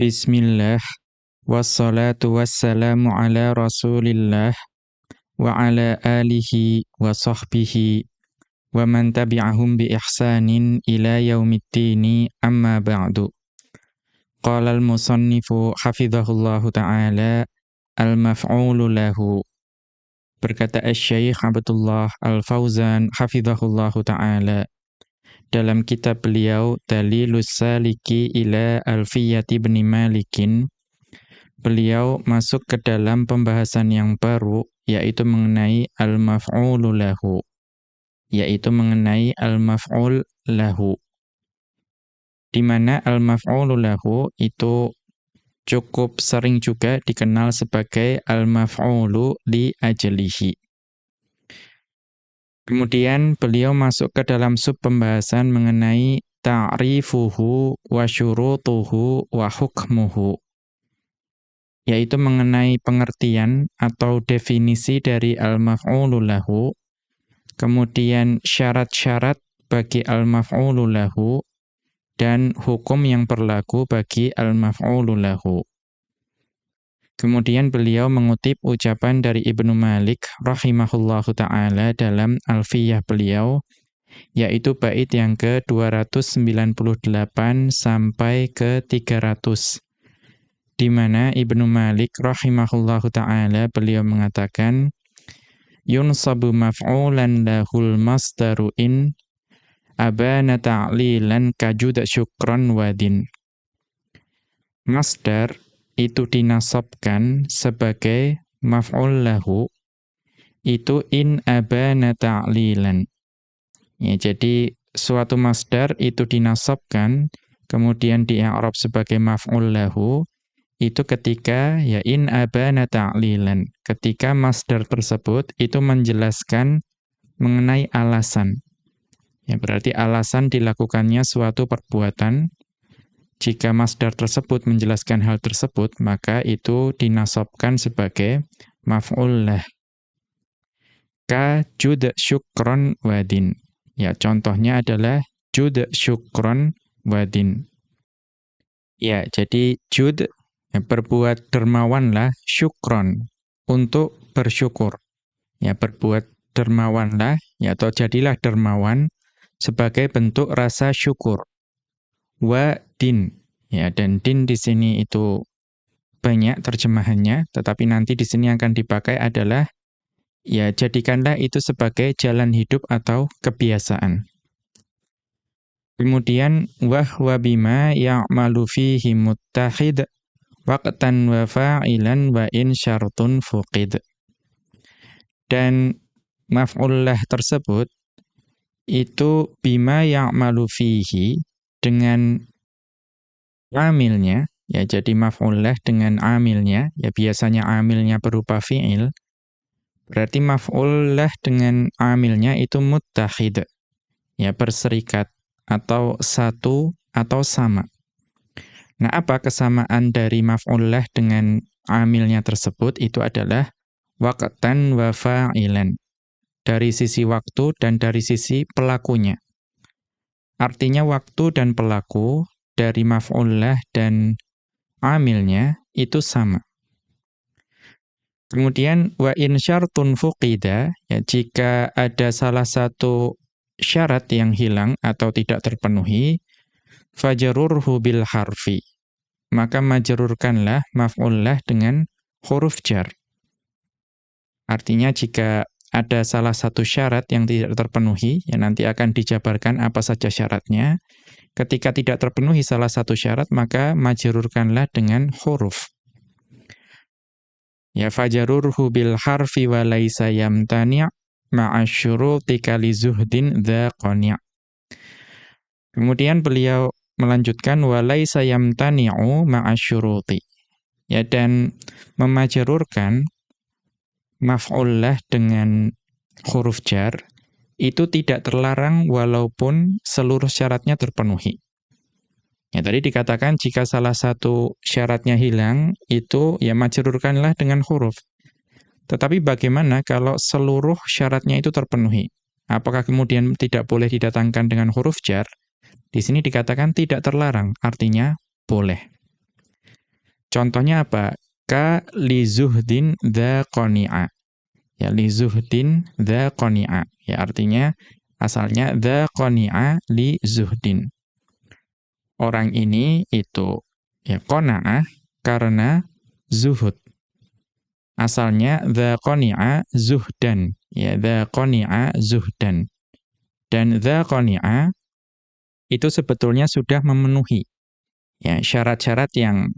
Bismillah. Wassalatu wassalamu ala rasulillah Wa ala alihi wa sahbihi Wa man tabi'ahum bi ihsanin ila yaumiddini amma ba'du. Qala al-musannifu hafidhahullahu ta'ala Al-maf'ulu lahu. Berkata Al-Syeikh Abdullah Al-Fauzan hafidhahullahu ta'ala dalam kitab beliau Dalilus Saliki ila Alfiyati bin Malikin beliau masuk ke dalam pembahasan yang baru yaitu mengenai al-maf'ulu lahu yaitu mengenai al-maf'ul lahu. Di mana al-maf'ulu lahu itu cukup sering juga dikenal sebagai al-maf'ulu li ajlihi Kemudian beliau masuk ke dalam sub pembahasan mengenai ta'rifuhu wa syurutuhu wa hukmuhu yaitu mengenai pengertian atau definisi dari al-maf'ulu lahu kemudian syarat-syarat bagi al-maf'ulu lahu dan hukum yang berlaku bagi al-maf'ulu lahu Kemudian beliau mengutip ucapan dari Ibnu Malik rahimahullahu taala dalam Alfiyah beliau yaitu bait yang ke-298 sampai ke 300 di mana Ibnu Malik rahimahullahu taala beliau mengatakan yunsabu maf'ulan lahul masdaru in abana ta'lilan kajud syukran wadin masdar itu dinasabkan sebagai maf'ul lahu itu in abana ta'lilan. Ya, jadi suatu masdar itu dinasabkan kemudian di i'rab sebagai maf'ul lahu itu ketika ya in abana ta'lilan. Ketika masdar tersebut itu menjelaskan mengenai alasan. Ya berarti alasan dilakukannya suatu perbuatan jika masdar tersebut menjelaskan hal tersebut, maka itu dinasobkan sebagai maf'ul lah. Ka jud syukron wadin. Ya, contohnya adalah jud syukron wadin. Ya, jadi jud ya, berbuat dermawanlah syukron untuk bersyukur. Ya, berbuat dermawanlah ya atau jadilah dermawan sebagai bentuk rasa syukur wa din. Ya, dan din di sini itu banyak terjemahannya, tetapi nanti di sini akan dipakai adalah ya jadikanlah itu sebagai jalan hidup atau kebiasaan. Kemudian wahwa bima ya'malu fihi muttahid waqtan wa fa'ilan wa in syartun fuqid. Dan maf'ullah tersebut itu bima ya'malu fihi dengan amilnya, ya jadi maf'ullah dengan amilnya, ya biasanya amilnya berupa fi'il, berarti maf'ullah dengan amilnya itu muttahid, ya berserikat, atau satu, atau sama. Nah apa kesamaan dari maf'ullah dengan amilnya tersebut itu adalah waqtan wa fa'ilan. Dari sisi waktu dan dari sisi pelakunya. Artinya waktu dan pelaku dari maf'ullah dan amilnya itu sama. Kemudian wa in syartun fuqida ya jika ada salah satu syarat yang hilang atau tidak terpenuhi fajarurhu bil harfi maka majrurkanlah maf'ullah dengan huruf jar. Artinya jika ada salah satu syarat yang tidak terpenuhi, ya nanti akan dijabarkan apa saja syaratnya. Ketika tidak terpenuhi salah satu syarat, maka majrurkanlah dengan huruf. Ya fajarurhu bil harfi wa laisa yamtani' ma'a syuruti kali zuhdin dha qani'. Kemudian beliau melanjutkan wa laisa yamtani'u ma'a syuruti. Ya dan memajrurkan maf'ullah dengan huruf jar itu tidak terlarang walaupun seluruh syaratnya terpenuhi. Ya tadi dikatakan jika salah satu syaratnya hilang itu ya majrurkanlah dengan huruf. Tetapi bagaimana kalau seluruh syaratnya itu terpenuhi? Apakah kemudian tidak boleh didatangkan dengan huruf jar? Di sini dikatakan tidak terlarang, artinya boleh. Contohnya apa? Ka li zuhdin dha qani'a. Ya li zuhdin dha qani'a. Ya artinya asalnya dha qani'a li zuhdin. Orang ini itu ya qana'ah karena zuhud. Asalnya dha qani'a zuhdan. Ya dha qani'a zuhdan. Dan dha qani'a itu sebetulnya sudah memenuhi ya syarat-syarat yang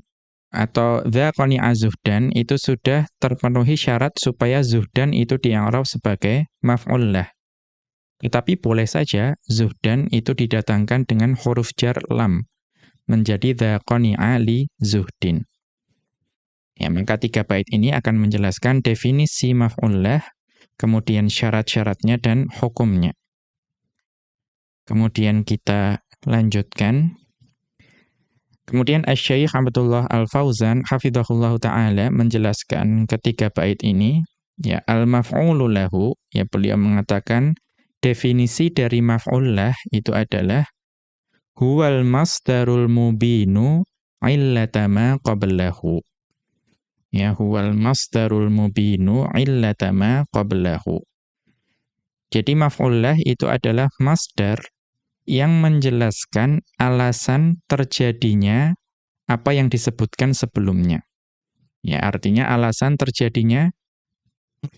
atau dha qani'a zuhdan itu sudah terpenuhi syarat supaya zuhdan itu dianggap sebagai maf'ul lah. Tetapi boleh saja zuhdan itu didatangkan dengan huruf jar lam menjadi dha qani'a li zuhdin. Ya, maka tiga bait ini akan menjelaskan definisi maf'ullah, kemudian syarat-syaratnya dan hukumnya. Kemudian kita lanjutkan. Kemudian Asy-Syaikh Abdullah Al-Fauzan hafizahullahu taala menjelaskan ketiga bait ini, ya al-maf'ulu lahu, ya beliau mengatakan definisi dari maf'ullah itu adalah huwal masdarul mubinu illatama qablahu ya huwal masdarul mubinu illatama qablahu. Jadi maf'ullah itu adalah masdar yang menjelaskan alasan terjadinya apa yang disebutkan sebelumnya. Ya, artinya alasan terjadinya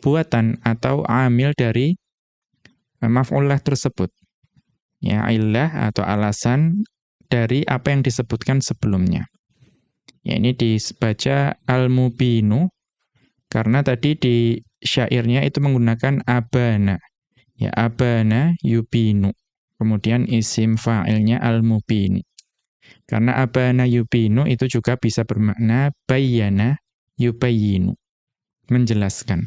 buatan atau amil dari maf'ullah tersebut. Ya, illah atau alasan dari apa yang disebutkan sebelumnya. Ya, ini dibaca al-mubinu karena tadi di syairnya itu menggunakan abana. Ya, abana yubinu. Kemudian isim fa'ilnya al-mubin. Karena abana yubinu itu juga bisa bermakna bayyana yubayinu. Menjelaskan.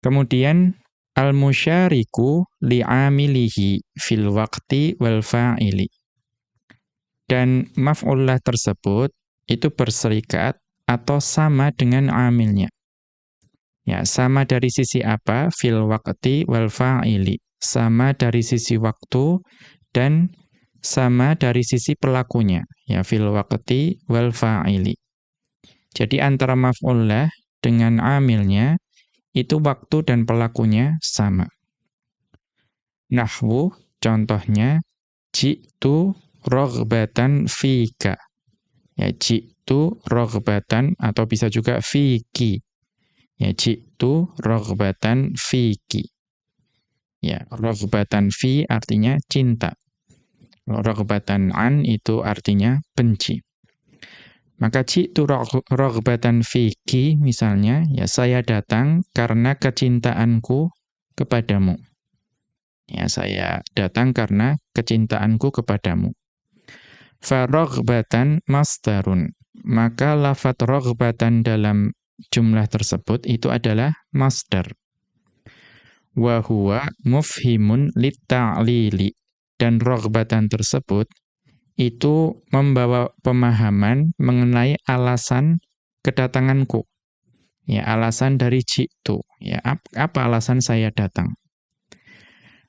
Kemudian al-musyariku li'amilihi fil waqti wal fa'ili. Dan maf'ullah tersebut itu berserikat atau sama dengan amilnya. Ya, sama dari sisi apa? Fil waqti wal fa'ili. Sama dari sisi waktu dan sama dari sisi pelakunya. Ya, fil waqti wal fa'ili. Jadi antara maf'ullah dengan amilnya itu waktu dan pelakunya sama. Nahwu contohnya jitu rogbatan fika. Ya, jitu rogbatan atau bisa juga fiki. Ya, jitu rogbatan fiki. Ya, rogbatan fi artinya cinta. Rogbatan an itu artinya benci. Maka jitu rogbatan fiki misalnya, ya saya datang karena kecintaanku kepadamu. Ya, saya datang karena kecintaanku kepadamu. Farogbatan masdarun. Maka lafat rogbatan dalam jumlah tersebut itu adalah masdar. Wahuwa mufhimun litta'lili. Dan rogbatan tersebut itu membawa pemahaman mengenai alasan kedatanganku. Ya, alasan dari jitu. Ya, apa alasan saya datang?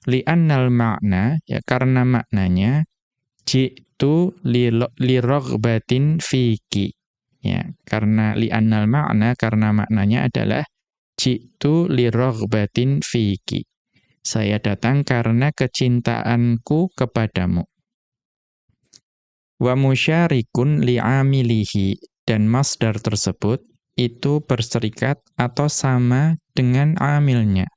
Li'annal makna, ya karena maknanya jitu li roghbatin fiki. Ya, karena li'annal makna karena maknanya adalah jitu li roghbatin fiki. Saya datang karena kecintaanku kepadamu. Wa musyarikun li'amilihi dan masdar tersebut itu berserikat atau sama dengan amilnya.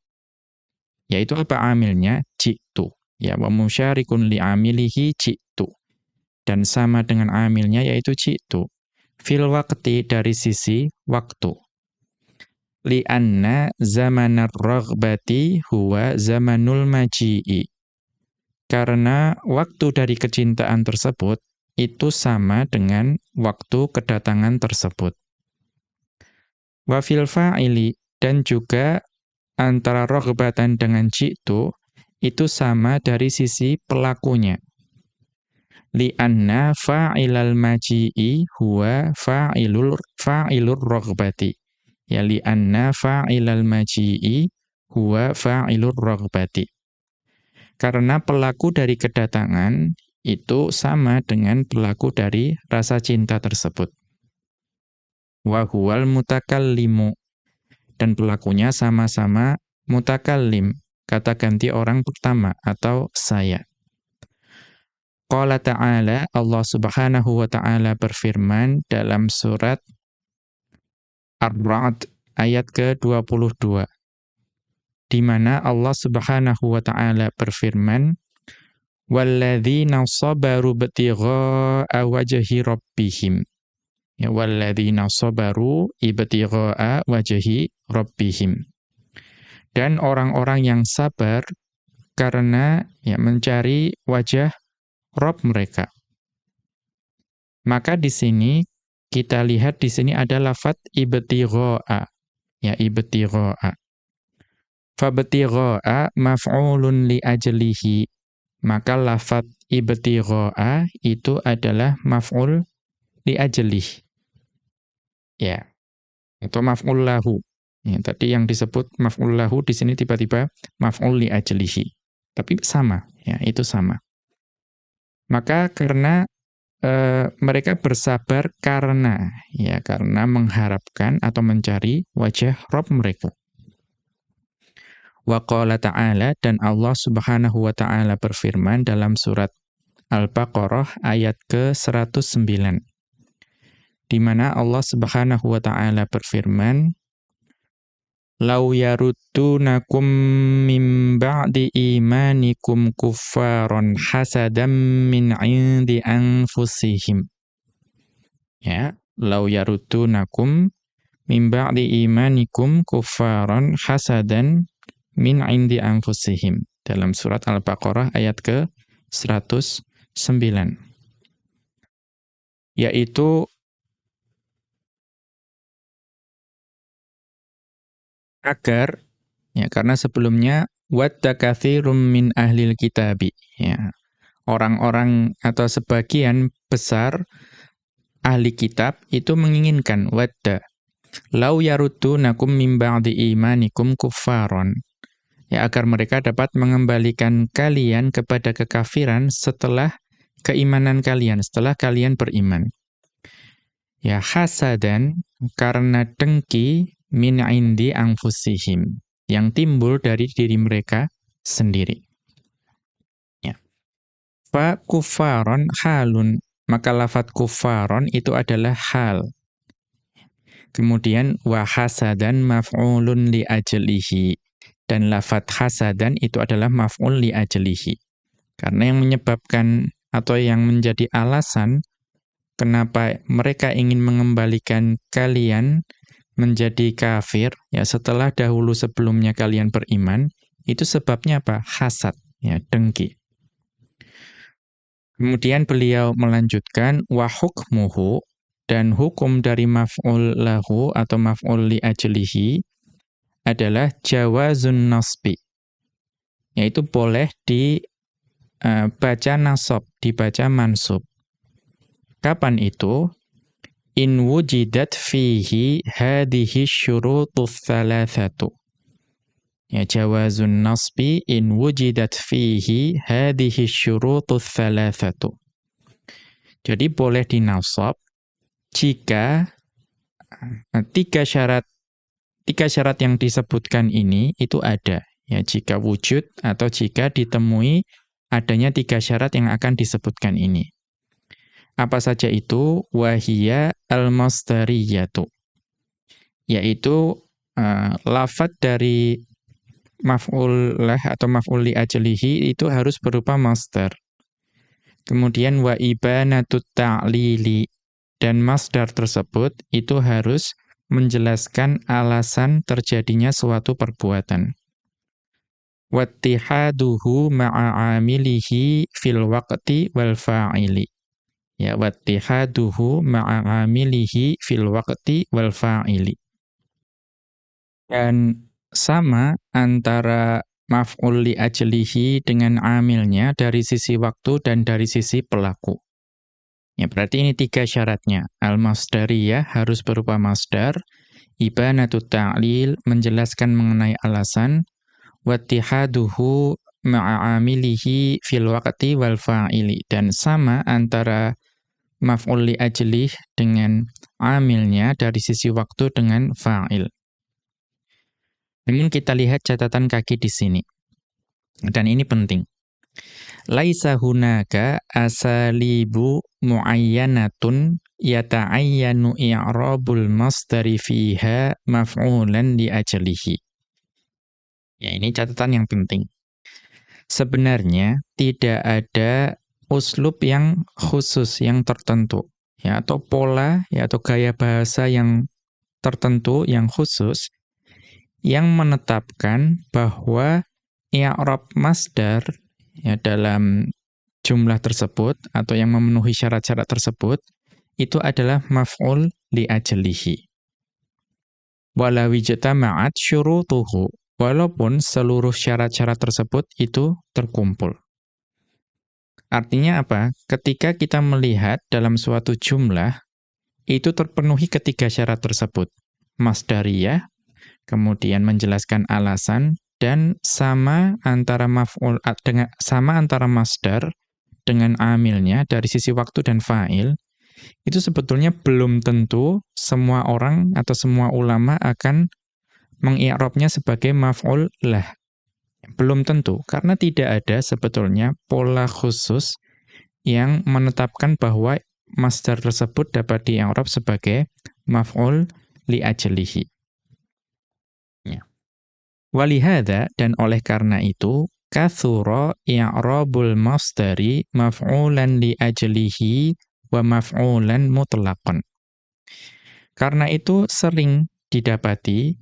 Yaitu apa amilnya? Jitu. Ya, wa musyarikun li'amilihi jitu. Dan sama dengan amilnya yaitu jitu. Fil waqti dari sisi waktu. Li'anna zamanar raghbati huwa zamanul maji'i. Karena waktu dari kecintaan tersebut itu sama dengan waktu kedatangan tersebut. Wa fil fa'ili dan juga antara raghbatan dengan jitu itu sama dari sisi pelakunya. Li'anna fa'ilal maji'i huwa fa'ilul fa'ilur raghbati. Ya li'anna fa'ilal maji'i huwa fa'ilur raghbati. Karena pelaku dari kedatangan itu sama dengan pelaku dari rasa cinta tersebut. Wa huwal mutakallimu. Dan pelakunya sama-sama mutakallim, kata ganti orang pertama atau saya. Qala ta'ala, Allah subhanahu wa ta'ala berfirman dalam surat Ar-Ra'd ayat ke-22 di mana Allah Subhanahu wa taala berfirman walladzina sabaru ibtigha'a wajhi rabbihim ya walladzina sabaru ibtigha wajhi rabbihim dan orang-orang yang sabar karena ya mencari wajah Rob mereka. Maka di sini kita lihat di sini ada lafat ibtigha'a. Ya ibtigha'a. Fabtigha'a maf'ulun li ajlihi. Maka lafat ibtigha'a itu adalah maf'ul li ajlihi. Ya. Atau maf'ul lahu. Ya, tadi yang disebut maf'ul lahu di sini tiba-tiba maf'ul li ajlihi. Tapi sama, ya, itu sama. Maka karena e, mereka bersabar karena ya karena mengharapkan atau mencari wajah Rob mereka. Wa ta'ala dan Allah Subhanahu wa taala berfirman dalam surat Al-Baqarah ayat ke-109 di mana Allah Subhanahu wa taala berfirman Lau yaruddunakum min ba'di imanikum kuffaron hasadam min indi anfusihim. Ya, lau yaruddunakum min ba'di imanikum kuffaron hasadan min indi anfusihim. Dalam surat Al-Baqarah ayat ke-109. Yaitu agar ya karena sebelumnya wadda katsirum min ahlil kitabi ya. Orang-orang atau sebagian besar ahli kitab itu menginginkan wadda. Lau nakum min ba'di imanikum kuffaron. Ya agar mereka dapat mengembalikan kalian kepada kekafiran setelah keimanan kalian setelah kalian beriman. Ya hasadan karena dengki min indi anfusihim yang timbul dari diri mereka sendiri. Ya. Fa kufaron halun maka lafat kufaron itu adalah hal. Kemudian wa hasadan maf'ulun li ajlihi dan lafat hasadan itu adalah maf'ul li ajlihi. Karena yang menyebabkan atau yang menjadi alasan kenapa mereka ingin mengembalikan kalian menjadi kafir ya setelah dahulu sebelumnya kalian beriman itu sebabnya apa? Hasad ya, dengki. Kemudian beliau melanjutkan wa hukmuhu dan hukum dari maf'ul lahu atau maf'ul li ajlihi adalah jawazun nasbi. Yaitu boleh dibaca uh, nasab, dibaca mansub. Kapan itu? In wujidat fihi hadhihi syurutus thalathatu. Ya jawazun nasbi in wujidat fihi hadhihi syurutus thalathatu. Jadi boleh dinasab jika eh, tiga syarat tiga syarat yang disebutkan ini itu ada ya jika wujud atau jika ditemui adanya tiga syarat yang akan disebutkan ini. Apa saja itu? Wahia al-masdariyatu. Yaitu uh, lafad dari maf'ul lah atau maf'ul li ajlihi itu harus berupa masdar. Kemudian wa ibanatut ta'lili dan masdar tersebut itu harus menjelaskan alasan terjadinya suatu perbuatan. Wattihaduhu ma'a amilihi fil waqti wal fa'ili ya wattihaduhu ma'a amilihi fil waqti wal fa'ili. Dan sama antara maf'ul li ajlihi dengan amilnya dari sisi waktu dan dari sisi pelaku. Ya berarti ini tiga syaratnya. Al-masdariyah harus berupa masdar ibanatu ta'lil menjelaskan mengenai alasan wattihaduhu ma'amilihi fil waqti wal fa'ili. Dan sama antara maf'ul li ajlih dengan amilnya dari sisi waktu dengan fa'il. Namun kita lihat catatan kaki di sini. Dan ini penting. Laisa hunaka asalibu muayyanatun yata'ayyanu i'rabul masdari fiha maf'ulan li ajlihi. Ya, ini catatan yang penting. Sebenarnya tidak ada uslub yang khusus yang tertentu ya atau pola ya atau gaya bahasa yang tertentu yang khusus yang menetapkan bahwa i'rab masdar ya dalam jumlah tersebut atau yang memenuhi syarat-syarat tersebut itu adalah maf'ul li ajlihi. Wala wijtama'at syurutuhu walaupun seluruh syarat-syarat tersebut itu terkumpul. Artinya apa? Ketika kita melihat dalam suatu jumlah, itu terpenuhi ketiga syarat tersebut. Masdariyah, kemudian menjelaskan alasan, dan sama antara maf'ul dengan sama antara masdar dengan amilnya dari sisi waktu dan fa'il, itu sebetulnya belum tentu semua orang atau semua ulama akan mengi'rabnya sebagai maf'ul lah. Belum tentu, karena tidak ada sebetulnya pola khusus yang menetapkan bahwa masdar tersebut dapat di'rab sebagai maf'ul li ajlihi. Ya. Walihada dan oleh karena itu kathura i'rabul masdari maf'ulan li ajlihi wa maf'ulan mutlaqan. Karena itu sering didapati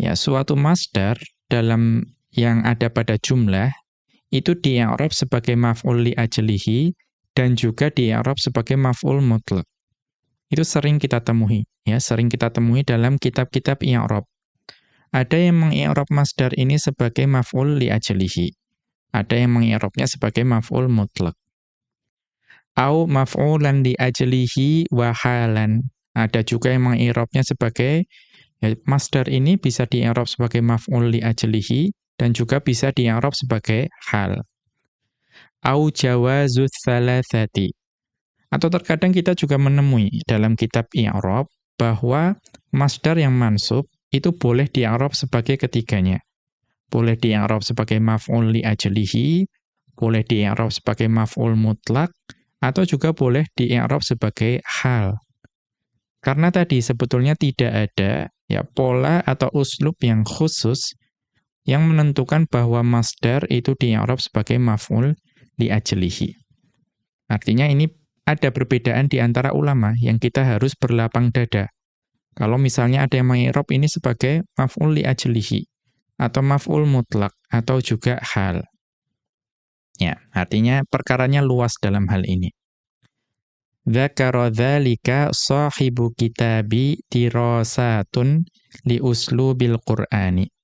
ya suatu masdar dalam yang ada pada jumlah itu di i'rab sebagai maf'ul li ajlihi dan juga di i'rab sebagai maf'ul mutlak. Itu sering kita temui ya, sering kita temui dalam kitab-kitab i'rab. Ada yang mengi'rab masdar ini sebagai maf'ul li ajlihi. Ada yang mengi'rabnya sebagai maf'ul mutlak. Au maf'ulan li ajlihi wa halan. Ada juga yang mengi'rabnya sebagai ya, masdar ini bisa di sebagai maf'ul li ajlihi dan juga bisa di'arab sebagai hal. Au jawazut thalathati. Atau terkadang kita juga menemui dalam kitab i'rab bahwa masdar yang mansub itu boleh di'arab sebagai ketiganya. Boleh di'arab sebagai maf'ul li ajlihi, boleh di'arab sebagai maf'ul mutlak, atau juga boleh di'arab sebagai hal. Karena tadi sebetulnya tidak ada ya pola atau uslub yang khusus yang menentukan bahwa masdar itu di'arab sebagai maf'ul li ajlihi. Artinya ini ada perbedaan di antara ulama yang kita harus berlapang dada. Kalau misalnya ada yang mengi'rab ini sebagai maf'ul li ajlihi atau maf'ul mutlak atau juga hal. Ya, artinya perkaranya luas dalam hal ini. Dzakara dzalika sahibu kitabi dirasatun li uslubil Qur'ani.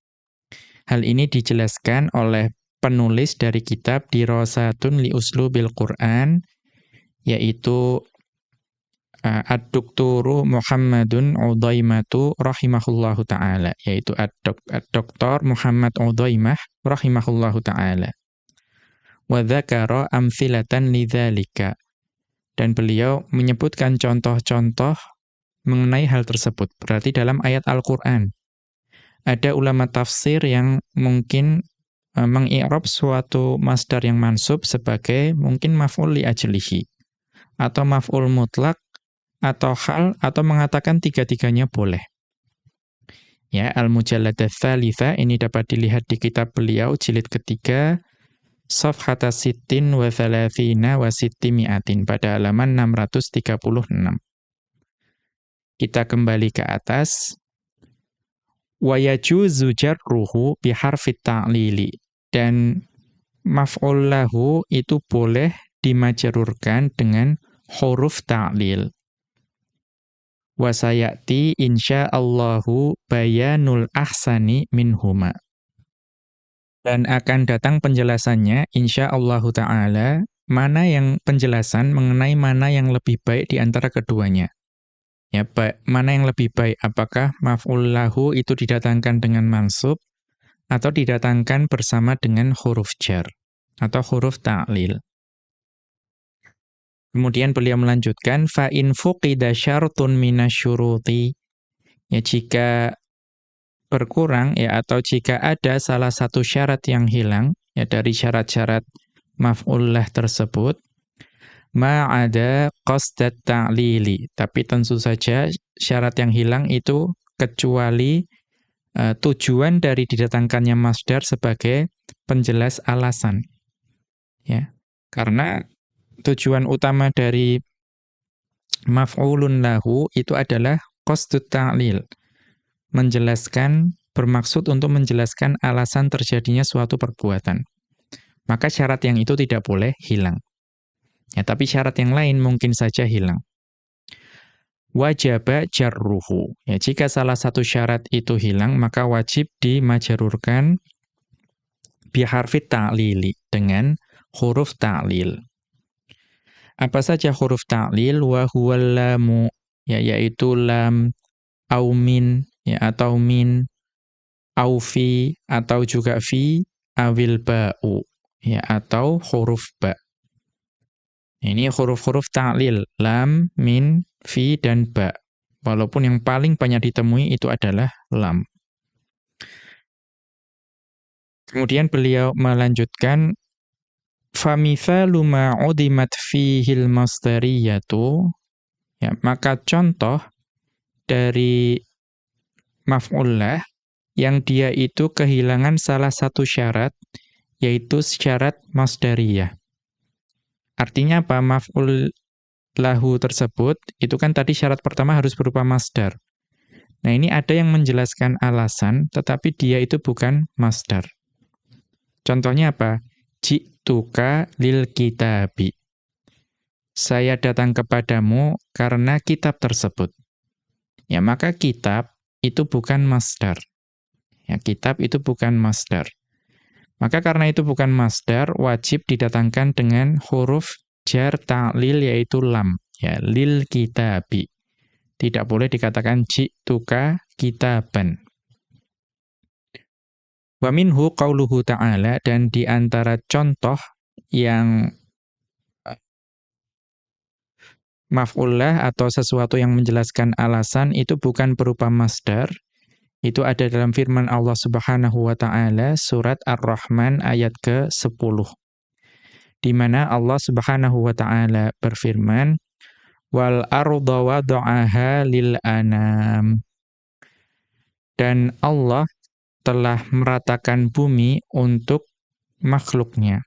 Hal ini dijelaskan oleh penulis dari kitab Dirasatun li Uslubil Quran yaitu uh, Ad-Dukturu Muhammadun Udaimatu rahimahullahu taala yaitu Ad-Doktor Muhammad Udaimah rahimahullahu taala. Wa amthilatan lidzalika dan beliau menyebutkan contoh-contoh mengenai hal tersebut. Berarti dalam ayat Al-Qur'an ada ulama tafsir yang mungkin uh, mengi'rab suatu masdar yang mansub sebagai mungkin maf'ul li ajlihi atau maf'ul mutlak atau hal atau mengatakan tiga-tiganya boleh. Ya, Al-Mujalladah Thalitha ini dapat dilihat di kitab beliau jilid ketiga Safhata Sittin wa Thalathina wa Sittimi'atin pada halaman 636. Kita kembali ke atas wa yajuzu jarruhu biharfit ta'lili dan maf'ul lahu itu boleh dimajrurkan dengan huruf ta'lil. Wa sayati insyaallahu bayanul ahsani minhuma. Dan akan datang penjelasannya insyaallahu taala mana yang penjelasan mengenai mana yang lebih baik di antara keduanya Ya, baik, mana yang lebih baik? Apakah maf'ul lahu itu didatangkan dengan mansub atau didatangkan bersama dengan huruf jar atau huruf ta'lil. Kemudian beliau melanjutkan fa in fuqida syartun minasyuruti ya jika berkurang ya atau jika ada salah satu syarat yang hilang ya dari syarat-syarat maf'ullah tersebut ma'ada qasdat ta'lili tapi tentu saja syarat yang hilang itu kecuali uh, tujuan dari didatangkannya masdar sebagai penjelas alasan ya karena tujuan utama dari maf'ulun lahu itu adalah qasdut ta'lil. Menjelaskan, bermaksud untuk menjelaskan alasan terjadinya suatu perbuatan. Maka syarat yang itu tidak boleh hilang. Ya, tapi syarat yang lain mungkin saja hilang. Wajaba jarruhu. Ya, jika salah satu syarat itu hilang, maka wajib dimajarurkan biharfit ta'lili dengan huruf ta'lil. Apa saja huruf ta'lil wa lamu ya yaitu lam au min ya atau min au fi atau juga fi awil ba'u ya atau huruf ba. Ini huruf-huruf ta'lil lam, min, fi dan ba. Walaupun yang paling banyak ditemui itu adalah lam. Kemudian beliau melanjutkan ma udimat fihil masdariyatu ya maka contoh dari maf'ullah yang dia itu kehilangan salah satu syarat yaitu syarat masdariyah. Artinya apa? Maf'ul lahu tersebut itu kan tadi syarat pertama harus berupa masdar. Nah, ini ada yang menjelaskan alasan tetapi dia itu bukan masdar. Contohnya apa? Ji'tuka lil kitabi. Saya datang kepadamu karena kitab tersebut. Ya, maka kitab itu bukan masdar. Ya, kitab itu bukan masdar. Maka karena itu bukan masdar, wajib didatangkan dengan huruf jar ta'lil yaitu lam, ya, lil kitabi. Tidak boleh dikatakan ji'tuka kitaban. Wa minhu qauluhu ta'ala dan di antara contoh yang eh, maf'ullah atau sesuatu yang menjelaskan alasan itu bukan berupa masdar. Itu ada dalam firman Allah Subhanahu wa taala surat Ar-Rahman ayat ke-10. Di mana Allah Subhanahu wa taala berfirman, "Wal arda wada'aha lil anam." Dan Allah telah meratakan bumi untuk makhluknya.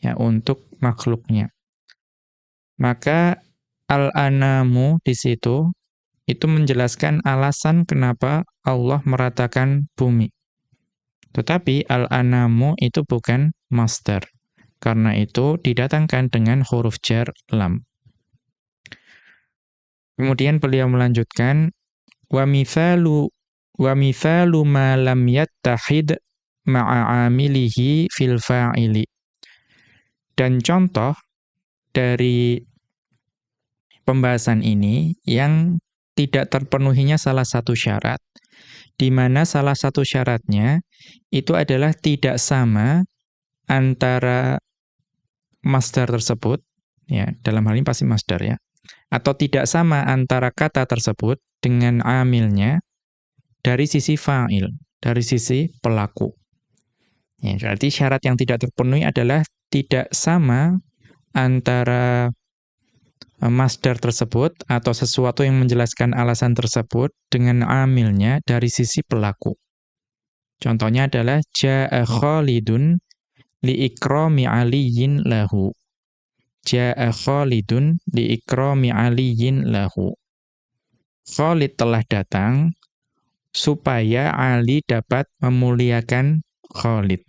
Ya, untuk makhluknya. Maka al-anamu di situ itu menjelaskan alasan kenapa Allah meratakan bumi. Tetapi al-anamu itu bukan master. Karena itu didatangkan dengan huruf jar lam. Kemudian beliau melanjutkan wa mithalu Wa mithalu ma lam yattahid ma'a amilihi fil fa'ili. Dan contoh dari pembahasan ini yang tidak terpenuhinya salah satu syarat, di mana salah satu syaratnya itu adalah tidak sama antara masdar tersebut, ya dalam hal ini pasti masdar ya, atau tidak sama antara kata tersebut dengan amilnya, dari sisi fa'il, dari sisi pelaku. Ya, berarti syarat yang tidak terpenuhi adalah tidak sama antara masdar tersebut atau sesuatu yang menjelaskan alasan tersebut dengan amilnya dari sisi pelaku. Contohnya adalah ja'a Khalidun li ikrami aliyin lahu. Ja'a Khalidun li ikrami aliyin lahu. Khalid telah datang supaya Ali dapat memuliakan Khalid.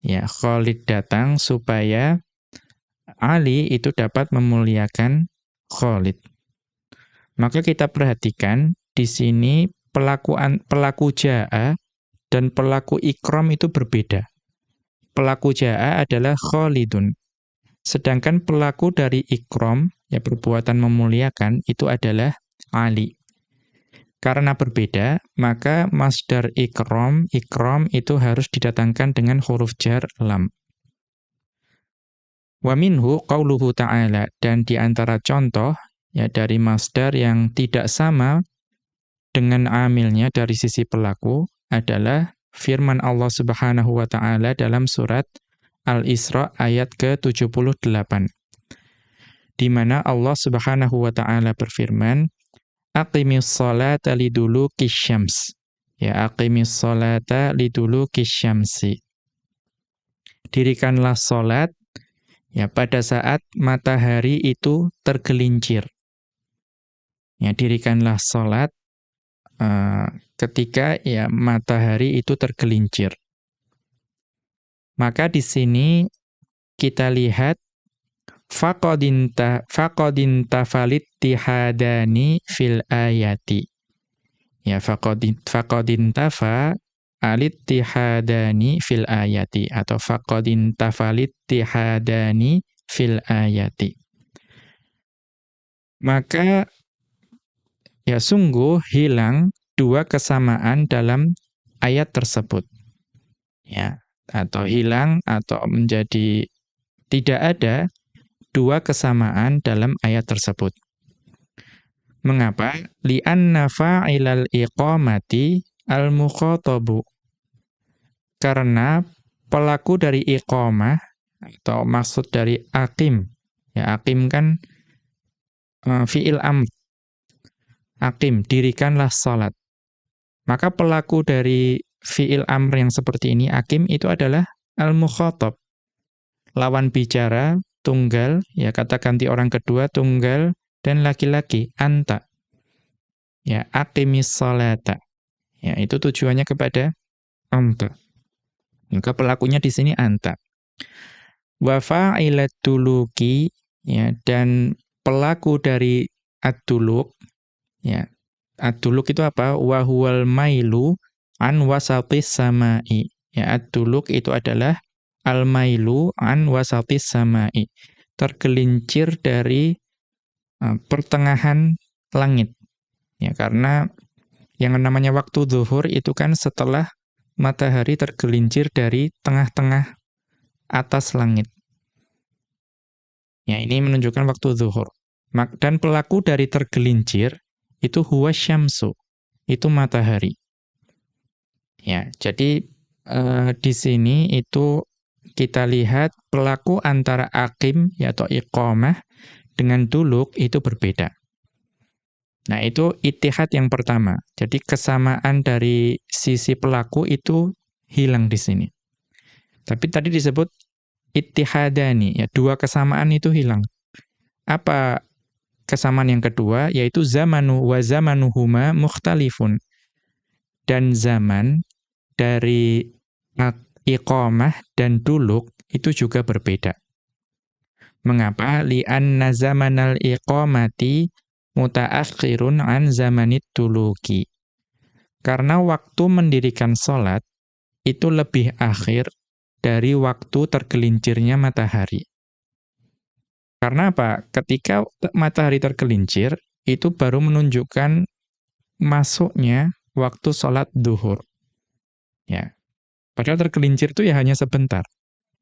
Ya, Khalid datang supaya Ali itu dapat memuliakan Khalid. Maka kita perhatikan di sini pelaku pelaku jaa dan pelaku ikram itu berbeda. Pelaku jaa adalah Khalidun. Sedangkan pelaku dari ikram, ya perbuatan memuliakan, itu adalah Ali. karena berbeda, maka masdar ikram, ikram itu harus didatangkan dengan huruf jar lam. Wa minhu qauluhu ta'ala dan di antara contoh ya dari masdar yang tidak sama dengan amilnya dari sisi pelaku adalah firman Allah Subhanahu wa taala dalam surat Al-Isra ayat ke-78. Di mana Allah Subhanahu wa taala berfirman, Aqimis salata liduluki syams. Ya, aqimis salata liduluki syamsi. Dirikanlah salat ya pada saat matahari itu tergelincir. Ya, dirikanlah salat uh, ketika ya matahari itu tergelincir. Maka di sini kita lihat faqadinta faqadinta falittihadani fil ayati ya faqadin faqadinta fa alittihadani fil ayati atau faqadinta falittihadani fil ayati maka ya sungguh hilang dua kesamaan dalam ayat tersebut ya atau hilang atau menjadi tidak ada dua kesamaan dalam ayat tersebut. Mengapa? Li'anna fa'ilal iqamati al-mukhatabu. Karena pelaku dari iqamah atau maksud dari aqim. Ya, aqim kan uh, fi'il amr. Aqim, dirikanlah salat. Maka pelaku dari fi'il amr yang seperti ini, aqim, itu adalah al-mukhatab. Lawan bicara tunggal, ya kata ganti orang kedua tunggal dan laki-laki anta. Ya, aqimis salata. Ya, itu tujuannya kepada anta. Maka pelakunya di sini anta. Wa fa'ilat ya dan pelaku dari at-tuluk ya. At-tuluk itu apa? Wa huwal mailu an wasatis samai. Ya, at-tuluk itu adalah al-mailu an wasatis samai. Tergelincir dari uh, pertengahan langit. Ya, karena yang namanya waktu zuhur itu kan setelah matahari tergelincir dari tengah-tengah atas langit. Ya, ini menunjukkan waktu zuhur. Dan pelaku dari tergelincir itu huwa syamsu. Itu matahari. Ya, jadi uh, di sini itu kita lihat pelaku antara akim atau iqamah dengan duluk itu berbeda. Nah, itu itihad yang pertama. Jadi kesamaan dari sisi pelaku itu hilang di sini. Tapi tadi disebut ittihadani, ya dua kesamaan itu hilang. Apa kesamaan yang kedua? Yaitu zamanu wa zamanuhuma mukhtalifun. Dan zaman dari iqamah dan duluk itu juga berbeda. Mengapa? Li'anna zamanal iqamati mutaakhirun an zamanit duluki. Karena waktu mendirikan sholat itu lebih akhir dari waktu tergelincirnya matahari. Karena apa? Ketika matahari tergelincir, itu baru menunjukkan masuknya waktu sholat duhur. Ya, Padahal tergelincir itu ya hanya sebentar.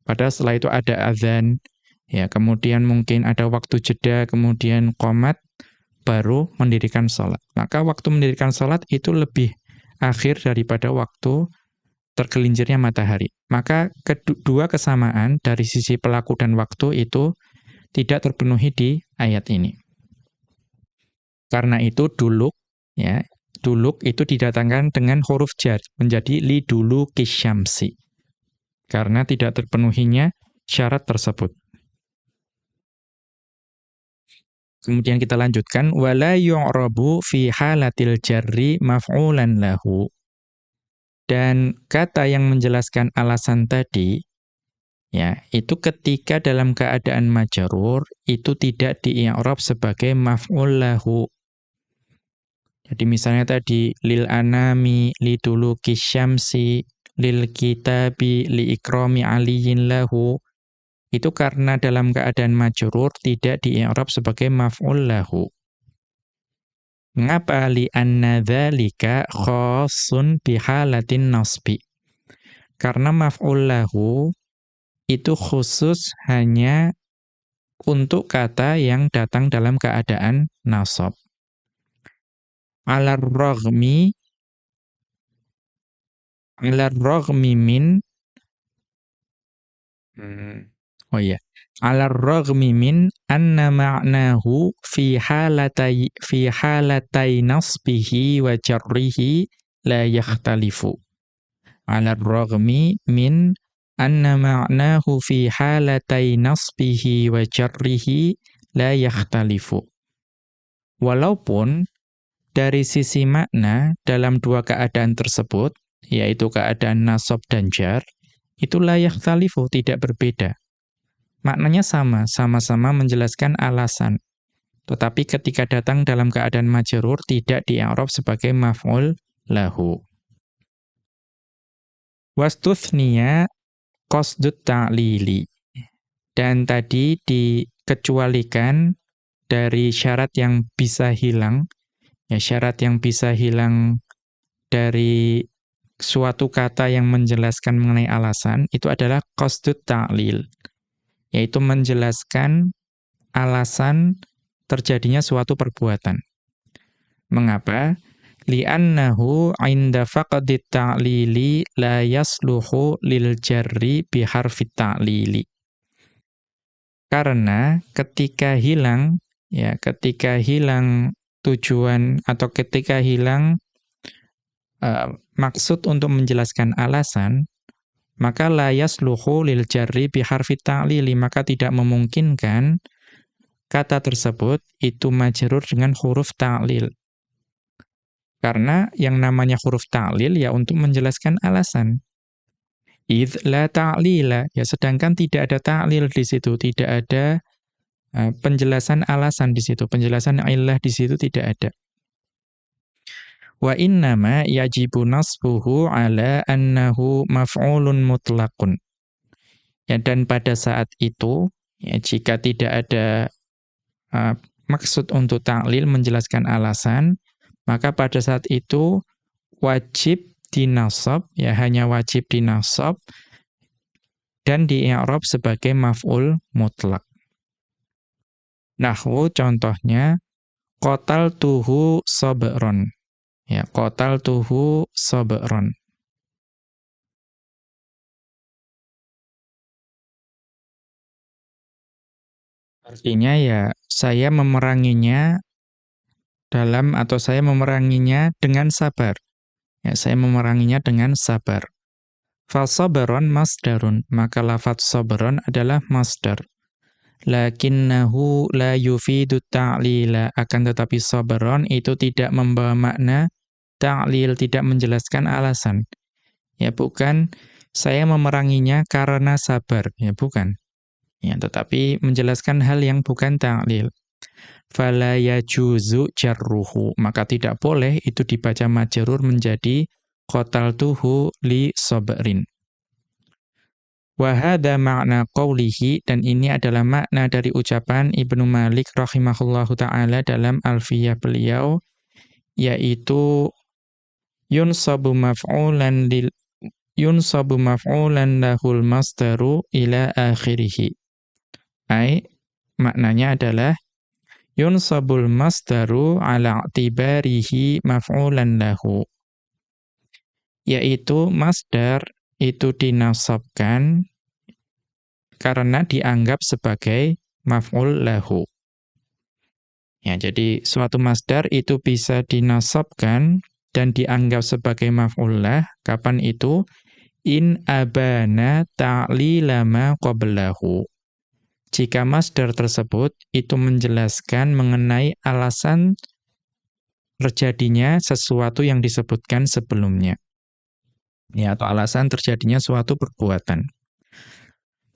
Padahal setelah itu ada azan, ya kemudian mungkin ada waktu jeda, kemudian komat, baru mendirikan sholat. Maka waktu mendirikan sholat itu lebih akhir daripada waktu tergelincirnya matahari. Maka kedua kesamaan dari sisi pelaku dan waktu itu tidak terpenuhi di ayat ini. Karena itu dulu ya duluk itu didatangkan dengan huruf jar, menjadi li dulu kisyamsi. Karena tidak terpenuhinya syarat tersebut. Kemudian kita lanjutkan wala yu'rabu fi halatil jarri maf'ulan lahu. Dan kata yang menjelaskan alasan tadi ya, itu ketika dalam keadaan majrur itu tidak di-i'rab sebagai maf'ul lahu jadi misalnya tadi lil anami lituluki syamsi lil kitabi li ikrami aliyin lahu itu karena dalam keadaan majrur tidak di sebagai maf'ul lahu. Ngapa li anna dzalika khassun bihalatin nasbi? Karena maf'ul lahu itu khusus hanya untuk kata yang datang dalam keadaan nasab. Alar raghmi alar raghmi min hmm, Oh iya. Alar raghmi min anna ma'nahu fi halatai fi halatai nasbihi wa jarrihi la yakhtalifu ala raghmi min anna ma'nahu fi halatai nasbihi wa jarrihi la yakhtalifu. Walaupun dari sisi makna dalam dua keadaan tersebut, yaitu keadaan nasab dan jar, itu la yakhtalifu, tidak berbeda. Maknanya sama, sama-sama menjelaskan alasan. Tetapi ketika datang dalam keadaan majrur tidak di'arab sebagai maf'ul lahu. Wastuthniya qasdut ta'lili. Dan tadi dikecualikan dari syarat yang bisa hilang, ya syarat yang bisa hilang dari suatu kata yang menjelaskan mengenai alasan, itu adalah qasdut ta'lil, yaitu menjelaskan alasan terjadinya suatu perbuatan. Mengapa? li'annahu 'inda faqdit ta'lili la yasluhu lil jarri bi harfit ta'lili. Karena ketika hilang ya, ketika hilang tujuan atau ketika hilang uh, maksud untuk menjelaskan alasan, maka la yasluhu lil jarri bi harfit ta'lili, maka tidak memungkinkan kata tersebut itu majrur dengan huruf ta'lil. Karena yang namanya huruf ta'lil ya untuk menjelaskan alasan. Idh la ta'lila, ya sedangkan tidak ada ta'lil di situ, tidak ada uh, penjelasan alasan di situ, penjelasan illah di situ tidak ada. Wa innama yajibu nasbuhu ala annahu maf'ulun mutlaqun. Ya dan pada saat itu ya jika tidak ada uh, maksud untuk ta'lil menjelaskan alasan, maka pada saat itu wajib dinasab, ya hanya wajib dinasab dan di sebagai maf'ul mutlak. Nahwu contohnya kotal tuhu sabron. Ya, kotal tuhu sabron. Artinya ya saya memeranginya dalam atau saya memeranginya dengan sabar. Ya, saya memeranginya dengan sabar. Fasabaron masdarun, maka lafat sabaron adalah masdar. Lakinnahu la yufidu ta'lila, akan tetapi sabaron itu tidak membawa makna ta'lil, tidak menjelaskan alasan. Ya bukan, saya memeranginya karena sabar, ya bukan. Ya, tetapi menjelaskan hal yang bukan ta'lil fala yajuzu jarruhu maka tidak boleh itu dibaca majrur menjadi qataltuhu li sabrin wa hadha makna qawlihi dan ini adalah makna dari ucapan Ibnu Malik rahimahullahu taala dalam Alfiyah beliau yaitu yunsabu maf'ulan lil yunsabu maf'ulan lahul masdaru ila akhirih ai maknanya adalah yunsabul masdaru ala i'tibarihi maf'ulan lahu yaitu masdar itu dinasabkan karena dianggap sebagai maf'ul lahu. Ya, jadi suatu masdar itu bisa dinasabkan dan dianggap sebagai maf'ul lah kapan itu in abana ta'lilama qablahu jika masdar tersebut itu menjelaskan mengenai alasan terjadinya sesuatu yang disebutkan sebelumnya. Ya, atau alasan terjadinya suatu perbuatan.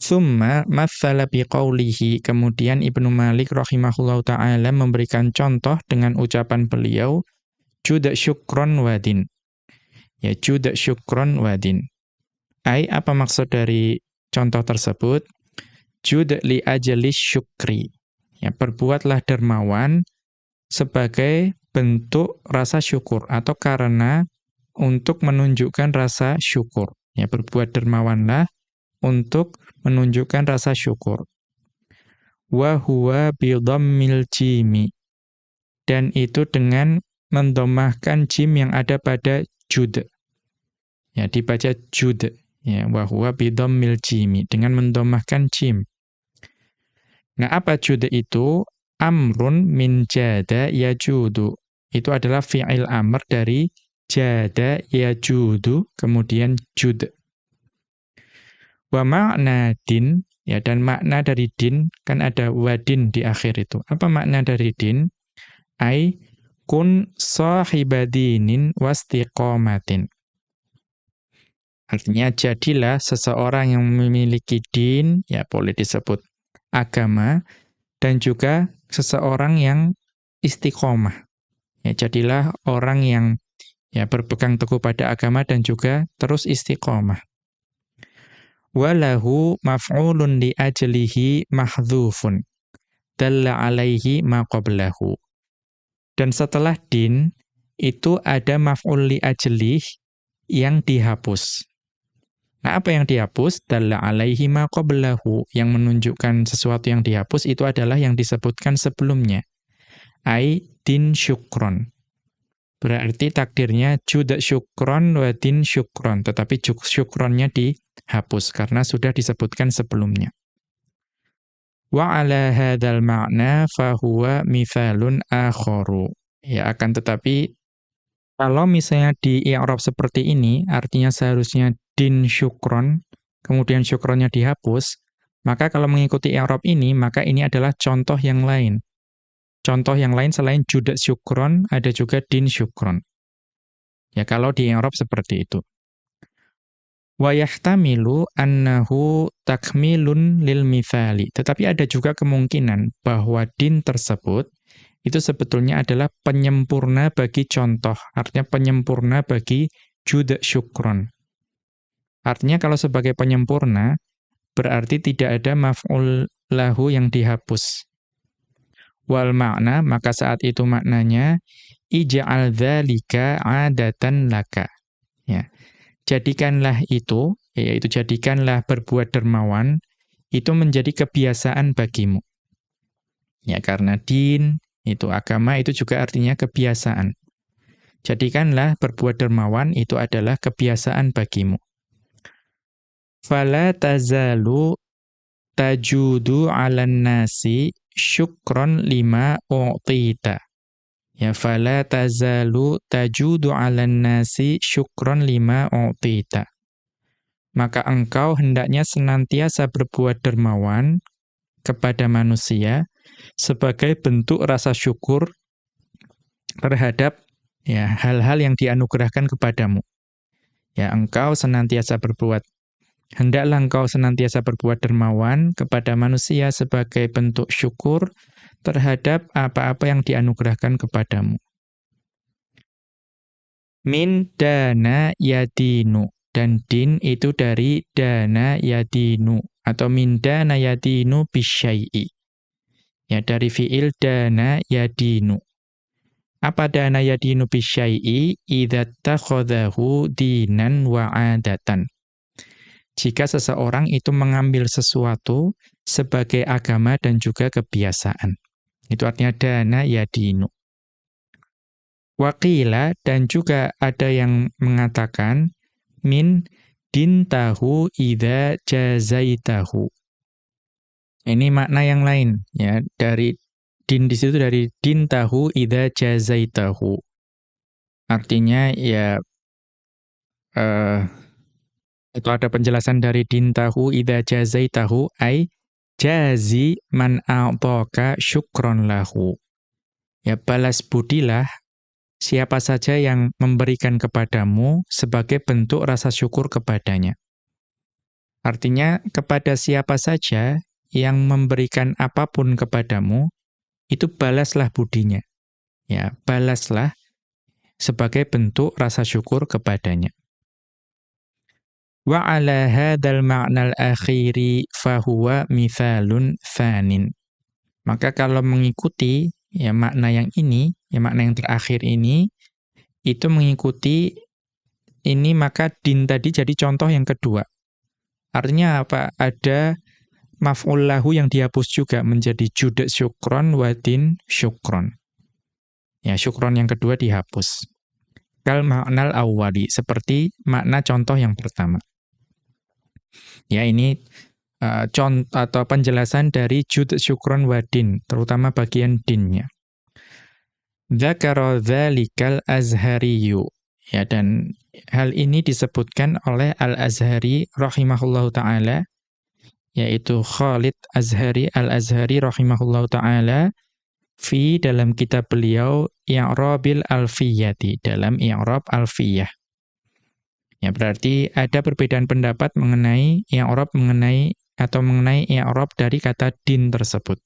Thumma mathala biqaulihi. Kemudian Ibnu Malik rahimahullahu taala memberikan contoh dengan ucapan beliau juda syukron wadin. Ya, juda syukron wadin. Ai apa maksud dari contoh tersebut? jud li ajalis syukri. Ya, berbuatlah dermawan sebagai bentuk rasa syukur atau karena untuk menunjukkan rasa syukur. Ya, berbuat dermawanlah untuk menunjukkan rasa syukur. Wa huwa bidhammil jimi. Dan itu dengan mendomahkan jim yang ada pada jud. Ya, dibaca jud. Ya, wa huwa bidhammil jimi dengan mendomahkan jim. Nah, apa jud itu? Amrun min jada yajudu. Itu adalah fi'il amr dari jada yajudu, kemudian jud. Wa makna din, ya dan makna dari din, kan ada wadin di akhir itu. Apa makna dari din? Ai kun sahibadinin wastiqomatin. Artinya jadilah seseorang yang memiliki din, ya boleh disebut agama, dan juga seseorang yang istiqomah. Ya, jadilah orang yang ya berpegang teguh pada agama dan juga terus istiqomah. Walahu maf'ulun li ajlihi mahdhufun. Dalla alaihi ma qablahu. Dan setelah din itu ada maf'ul li ajlih yang dihapus. Nah, apa yang dihapus? Dalla alaihi ma qablahu. Yang menunjukkan sesuatu yang dihapus itu adalah yang disebutkan sebelumnya. Ai din syukron. Berarti takdirnya juda syukron wa din syukron. Tetapi syukronnya dihapus karena sudah disebutkan sebelumnya. Wa ala hadzal ma'na fahuwa mithalun akharu. Ya akan tetapi kalau misalnya di i'rab seperti ini artinya seharusnya din syukron, kemudian syukronnya dihapus, maka kalau mengikuti i'rab ini, maka ini adalah contoh yang lain. Contoh yang lain selain juda syukron, ada juga din syukron. Ya, kalau di i'rab seperti itu. Wa yahtamilu annahu takmilun lil mithali. Tetapi ada juga kemungkinan bahwa din tersebut itu sebetulnya adalah penyempurna bagi contoh, artinya penyempurna bagi juda syukron. Artinya kalau sebagai penyempurna, berarti tidak ada maf'ul lahu yang dihapus. Wal makna, maka saat itu maknanya, ija'al dzalika adatan laka. Ya. Jadikanlah itu, yaitu jadikanlah berbuat dermawan, itu menjadi kebiasaan bagimu. Ya, karena din, itu agama, itu juga artinya kebiasaan. Jadikanlah berbuat dermawan, itu adalah kebiasaan bagimu fala tazalu tajudu 'alan nasi syukron lima u'tita. Ya fala tazalu tajudu 'alan nasi syukron lima u'tita. Maka engkau hendaknya senantiasa berbuat dermawan kepada manusia sebagai bentuk rasa syukur terhadap ya hal-hal yang dianugerahkan kepadamu. Ya engkau senantiasa berbuat Hendaklah engkau senantiasa berbuat dermawan kepada manusia sebagai bentuk syukur terhadap apa-apa yang dianugerahkan kepadamu. Min dana yadinu. Dan din itu dari dana yadinu. Atau min dana yadinu bisyai'i. Ya, dari fi'il dana yadinu. Apa dana yadinu bisyai'i? Idhatta khodahu dinan wa'adatan jika seseorang itu mengambil sesuatu sebagai agama dan juga kebiasaan. Itu artinya dana yadinu. Wakila dan juga ada yang mengatakan min dintahu idza jazaitahu. Ini makna yang lain ya dari din di situ dari dintahu idza jazaitahu. Artinya ya uh, itu ada penjelasan dari dintahu idza jazaitahu ai jazi man a'taka syukron lahu. Ya balas budilah siapa saja yang memberikan kepadamu sebagai bentuk rasa syukur kepadanya. Artinya kepada siapa saja yang memberikan apa pun kepadamu itu balaslah budinya. Ya, balaslah sebagai bentuk rasa syukur kepadanya. Wa ala hadzal ma'nal akhiri fahuwa mithalun fanin. Maka kalau mengikuti ya makna yang ini, ya makna yang terakhir ini itu mengikuti ini maka din tadi jadi contoh yang kedua. Artinya apa? Ada maf'ul lahu yang dihapus juga menjadi judak syukron wadin syukron. Ya, syukron yang kedua dihapus. Kal maknal awwali, seperti makna contoh yang pertama. Ya, ini uh, contoh atau penjelasan dari jud syukron wadin, terutama bagian dinnya. Dzakara dzalikal azhariyu. Ya, dan hal ini disebutkan oleh Al-Azhari rahimahullahu taala yaitu Khalid Azhari Al-Azhari rahimahullahu taala fi dalam kitab beliau I'rabil Alfiyati dalam I'rab Alfiyah. Ya berarti ada perbedaan pendapat mengenai i'rab mengenai atau mengenai i'rab dari kata din tersebut.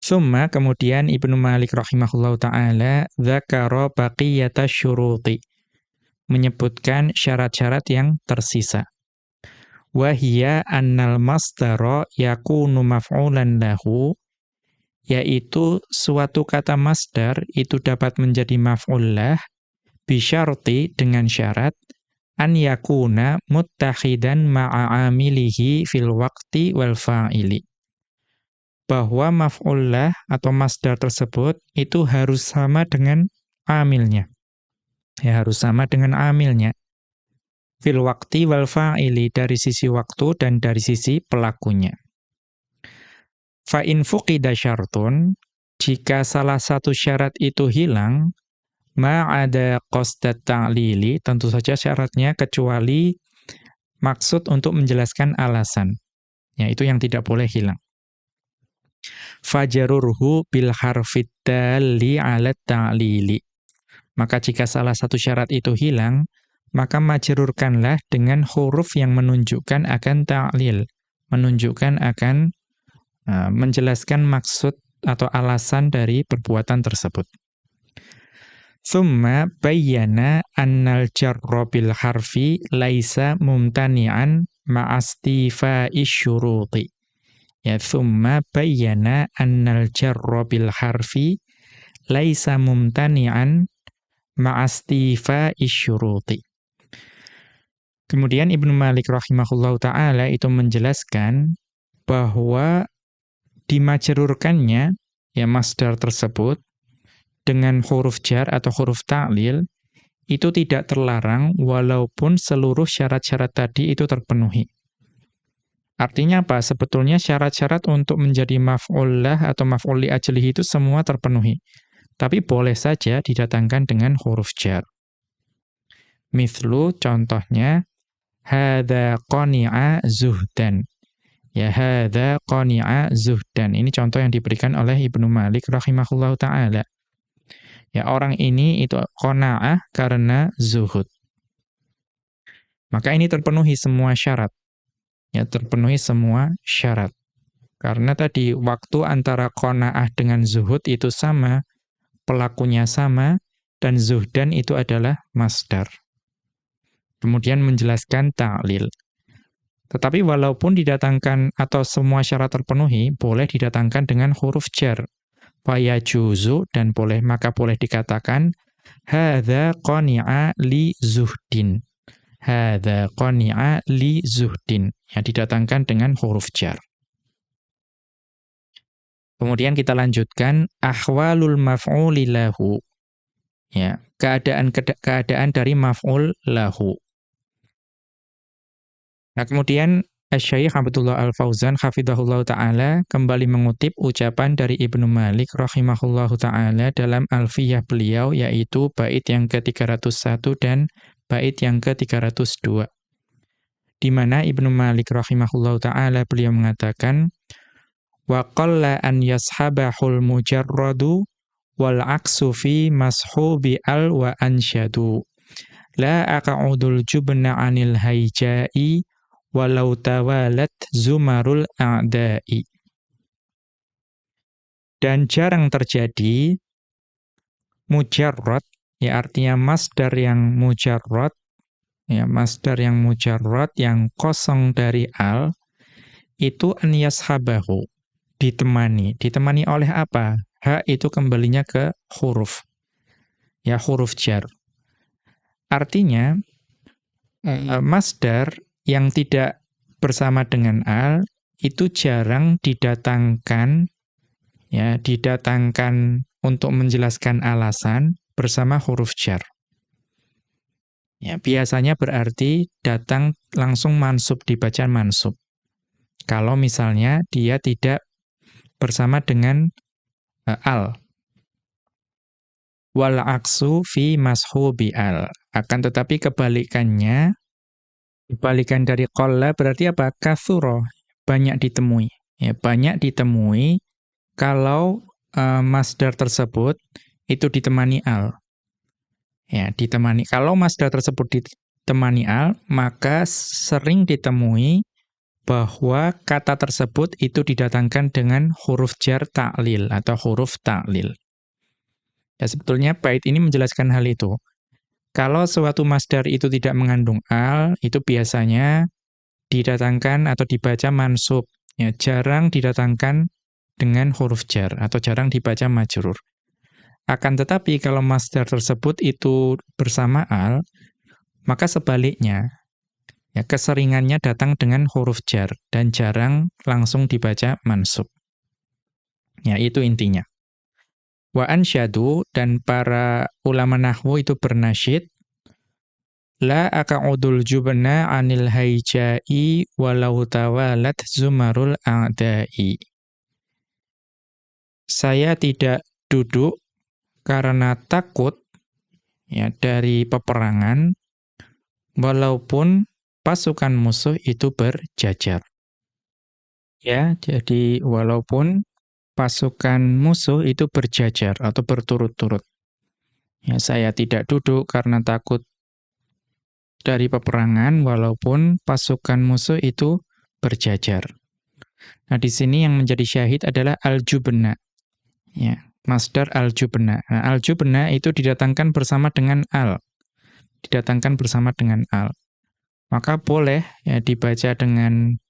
Summa kemudian Ibnu Malik rahimahullahu taala dzakara baqiyata syuruti menyebutkan syarat-syarat yang tersisa wahia annal masdara yakunu maf'ulan lahu yaitu suatu kata masdar itu dapat menjadi maf'ul lah bisyarti dengan syarat an yakuna muttakhidan ma'a amilihi fil waqti wal fa'ili. Bahwa maf'ul lah atau masdar tersebut itu harus sama dengan amilnya. Ya harus sama dengan amilnya. Fil waqti wal fa'ili dari sisi waktu dan dari sisi pelakunya. Fa in fuqida syartun jika salah satu syarat itu hilang ma ada qasdat ta'lili tentu saja syaratnya kecuali maksud untuk menjelaskan alasan. Ya itu yang tidak boleh hilang. Fajarurhu bil harfid dali 'ala. Maka jika salah satu syarat itu hilang, maka majrurkanlah dengan huruf yang menunjukkan akan ta'lil, menunjukkan akan uh, menjelaskan maksud atau alasan dari perbuatan tersebut. Thumma bayyana annal jarra bil harfi laisa mumtani'an ma'astifa'i syuruti. Ya, thumma bayyana annal jarra bil harfi laisa mumtani'an ma'astifa'i syuruti. Kemudian Ibnu Malik rahimahullahu taala itu menjelaskan bahwa dimajrurkannya ya masdar tersebut dengan huruf jar atau huruf ta'lil itu tidak terlarang walaupun seluruh syarat-syarat tadi itu terpenuhi. Artinya apa? Sebetulnya syarat-syarat untuk menjadi maf'ullah atau maf'ul li ajlihi itu semua terpenuhi. Tapi boleh saja didatangkan dengan huruf jar. Mithlu contohnya hadza qani'a zuhdan. Ya hadza qani'a zuhdan. Ini contoh yang diberikan oleh Ibnu Malik rahimahullahu taala. Ya orang ini itu qanaah karena zuhud. Maka ini terpenuhi semua syarat. Ya terpenuhi semua syarat. Karena tadi waktu antara qanaah dengan zuhud itu sama, pelakunya sama dan zuhdan itu adalah masdar. Kemudian menjelaskan ta'lil. Tetapi walaupun didatangkan atau semua syarat terpenuhi, boleh didatangkan dengan huruf jar. Faya juzu dan boleh maka boleh dikatakan hadza qani'a li zuhdin. Hadza qani'a li zuhdin. Yang didatangkan dengan huruf jar. Kemudian kita lanjutkan ahwalul maf'uli lahu. Ya, keadaan keadaan dari maf'ul lahu. Nah, kemudian Syekh Abdullah Al-Fauzan hafizahullah taala kembali mengutip ucapan dari Ibnu Malik rahimahullahu taala dalam Alfiyah beliau yaitu bait yang ke-301 dan bait yang ke-302. Di mana Ibnu Malik rahimahullahu taala beliau mengatakan wa qalla an yashabahul mujarradu wal aksu fi mashubi al wa ansyadu la aq'udul jubna anil haijai walau tawalat zumarul a'da'i. Dan jarang terjadi mujarrad, ya artinya masdar yang mujarrad, ya masdar yang mujarrad yang kosong dari al, itu an yashabahu. ditemani. Ditemani oleh apa? Ha itu kembalinya ke huruf. Ya, huruf jar. Artinya, hmm. masdar yang tidak bersama dengan al, itu jarang didatangkan, ya, didatangkan untuk menjelaskan alasan bersama huruf jar. Ya, biasanya berarti datang langsung mansub, dibaca mansub. Kalau misalnya dia tidak bersama dengan uh, al. Wal aksu fi mashubi al. Akan tetapi kebalikannya, kebalikan dari qalla berarti apa? Kathuro, banyak ditemui. Ya, banyak ditemui kalau uh, masdar tersebut itu ditemani al. Ya, ditemani. Kalau masdar tersebut ditemani al, maka sering ditemui bahwa kata tersebut itu didatangkan dengan huruf jar ta'lil atau huruf ta'lil. Ya, sebetulnya bait ini menjelaskan hal itu. Kalau suatu masdar itu tidak mengandung al, itu biasanya didatangkan atau dibaca mansub. Ya, jarang didatangkan dengan huruf jar atau jarang dibaca majrur. Akan tetapi kalau masdar tersebut itu bersama al, maka sebaliknya, ya keseringannya datang dengan huruf jar dan jarang langsung dibaca mansub. Ya, itu intinya. Wa ansyadu dan para ulama nahwu itu bernasyid La aka'udul jubna anil haijai walau tawalat zumarul a'dai. Saya tidak duduk karena takut ya dari peperangan walaupun pasukan musuh itu berjajar. Ya, jadi walaupun pasukan musuh itu berjajar atau berturut-turut. Ya, saya tidak duduk karena takut dari peperangan walaupun pasukan musuh itu berjajar. Nah, di sini yang menjadi syahid adalah al-jubna. Ya, masdar al-jubna. Nah, al-jubna itu didatangkan bersama dengan al. Didatangkan bersama dengan al. Maka boleh ya dibaca dengan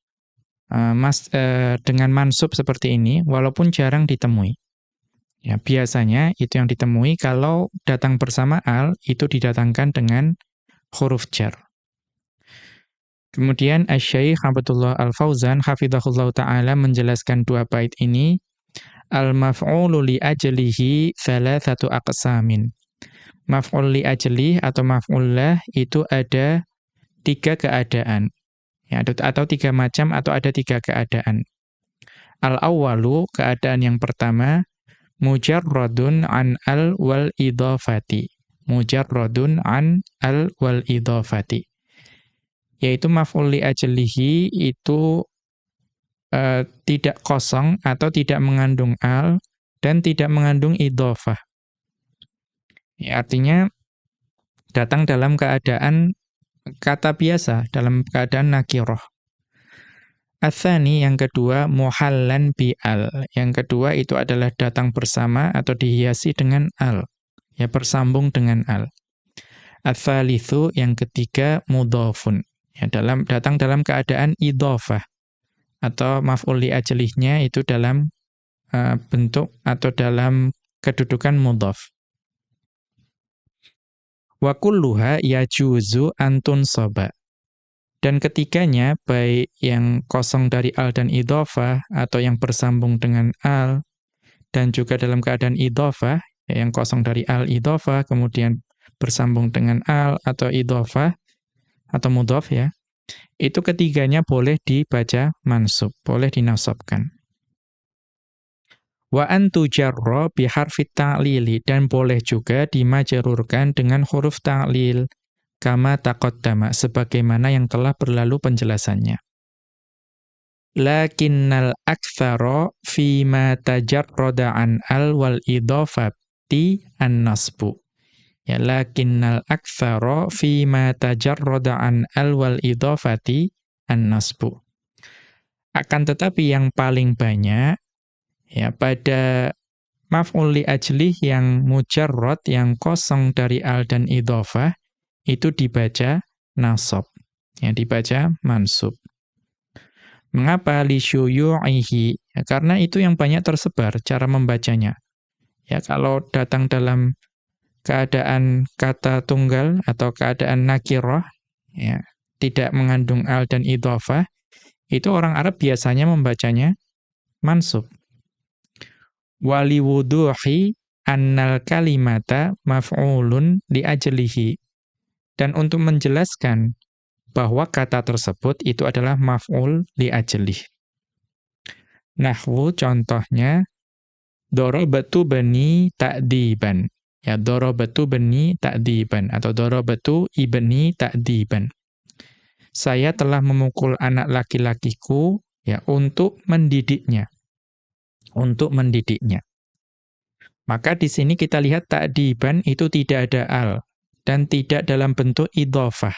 mas uh, dengan mansub seperti ini walaupun jarang ditemui. Ya, biasanya itu yang ditemui kalau datang bersama al itu didatangkan dengan huruf jar. Kemudian Asy-Syaikh Abdullah Al-Fauzan hafizahullah taala menjelaskan dua bait ini Al-maf'ulu li ajlihi thalathatu aqsamin. Maf'ul li ajlih atau maf'ul lah itu ada tiga keadaan. Ya, atau tiga macam atau ada tiga keadaan. Al-awwalu, keadaan yang pertama, mujarradun an al wal idhafati. Mujarradun an al wal idhafati. Yaitu maf'ul li ajlihi itu uh, tidak kosong atau tidak mengandung al dan tidak mengandung idhofah. Ya, artinya datang dalam keadaan kata biasa, dalam keadaan nakiroh. Athani yang kedua muhallan bi al. Yang kedua itu adalah datang bersama atau dihiasi dengan al. Ya bersambung dengan al. Athalithu yang ketiga mudhafun. Ya dalam datang dalam keadaan idhofah atau maf'ul li ajlihnya itu dalam uh, bentuk atau dalam kedudukan mudhaf. Wa kulluha yajuzu antun soba. Dan ketiganya, baik yang kosong dari al dan idhofah, atau yang bersambung dengan al, dan juga dalam keadaan idhofah, yang kosong dari al idhofah, kemudian bersambung dengan al atau idhofah, atau mudhaf ya, itu ketiganya boleh dibaca mansub, boleh dinasabkan. Wa antu jarra biharfit ta'lili dan boleh juga dimajrurkan dengan huruf ta'lil kama taqaddama sebagaimana yang telah berlalu penjelasannya. Lakinnal aktsara fi ma tajarrada an al wal idhafati an-nasbu. Ya lakinnal aktsara fi ma tajarrada an al wal idhafati an-nasbu. Akan tetapi yang paling banyak ya pada maf'ul li ajlih yang mujarrad yang kosong dari al dan idhafah itu dibaca nasab. Ya dibaca mansub. Mengapa li syuyu'ihi? Ya, karena itu yang banyak tersebar cara membacanya. Ya, kalau datang dalam keadaan kata tunggal atau keadaan nakirah, ya, tidak mengandung al dan idhofah, itu orang Arab biasanya membacanya mansub. Wali wuduhi annal kalimata maf'ulun li ajlihi. Dan untuk menjelaskan bahwa kata tersebut itu adalah maf'ul li ajlih. Nahwu contohnya darabatu bani ta'diban. Ya darabatu bani ta'diban atau darabatu ibni ta'diban. Saya telah memukul anak laki-lakiku ya untuk mendidiknya. Untuk mendidiknya. Maka di sini kita lihat ta'diban itu tidak ada al dan tidak dalam bentuk idhofah.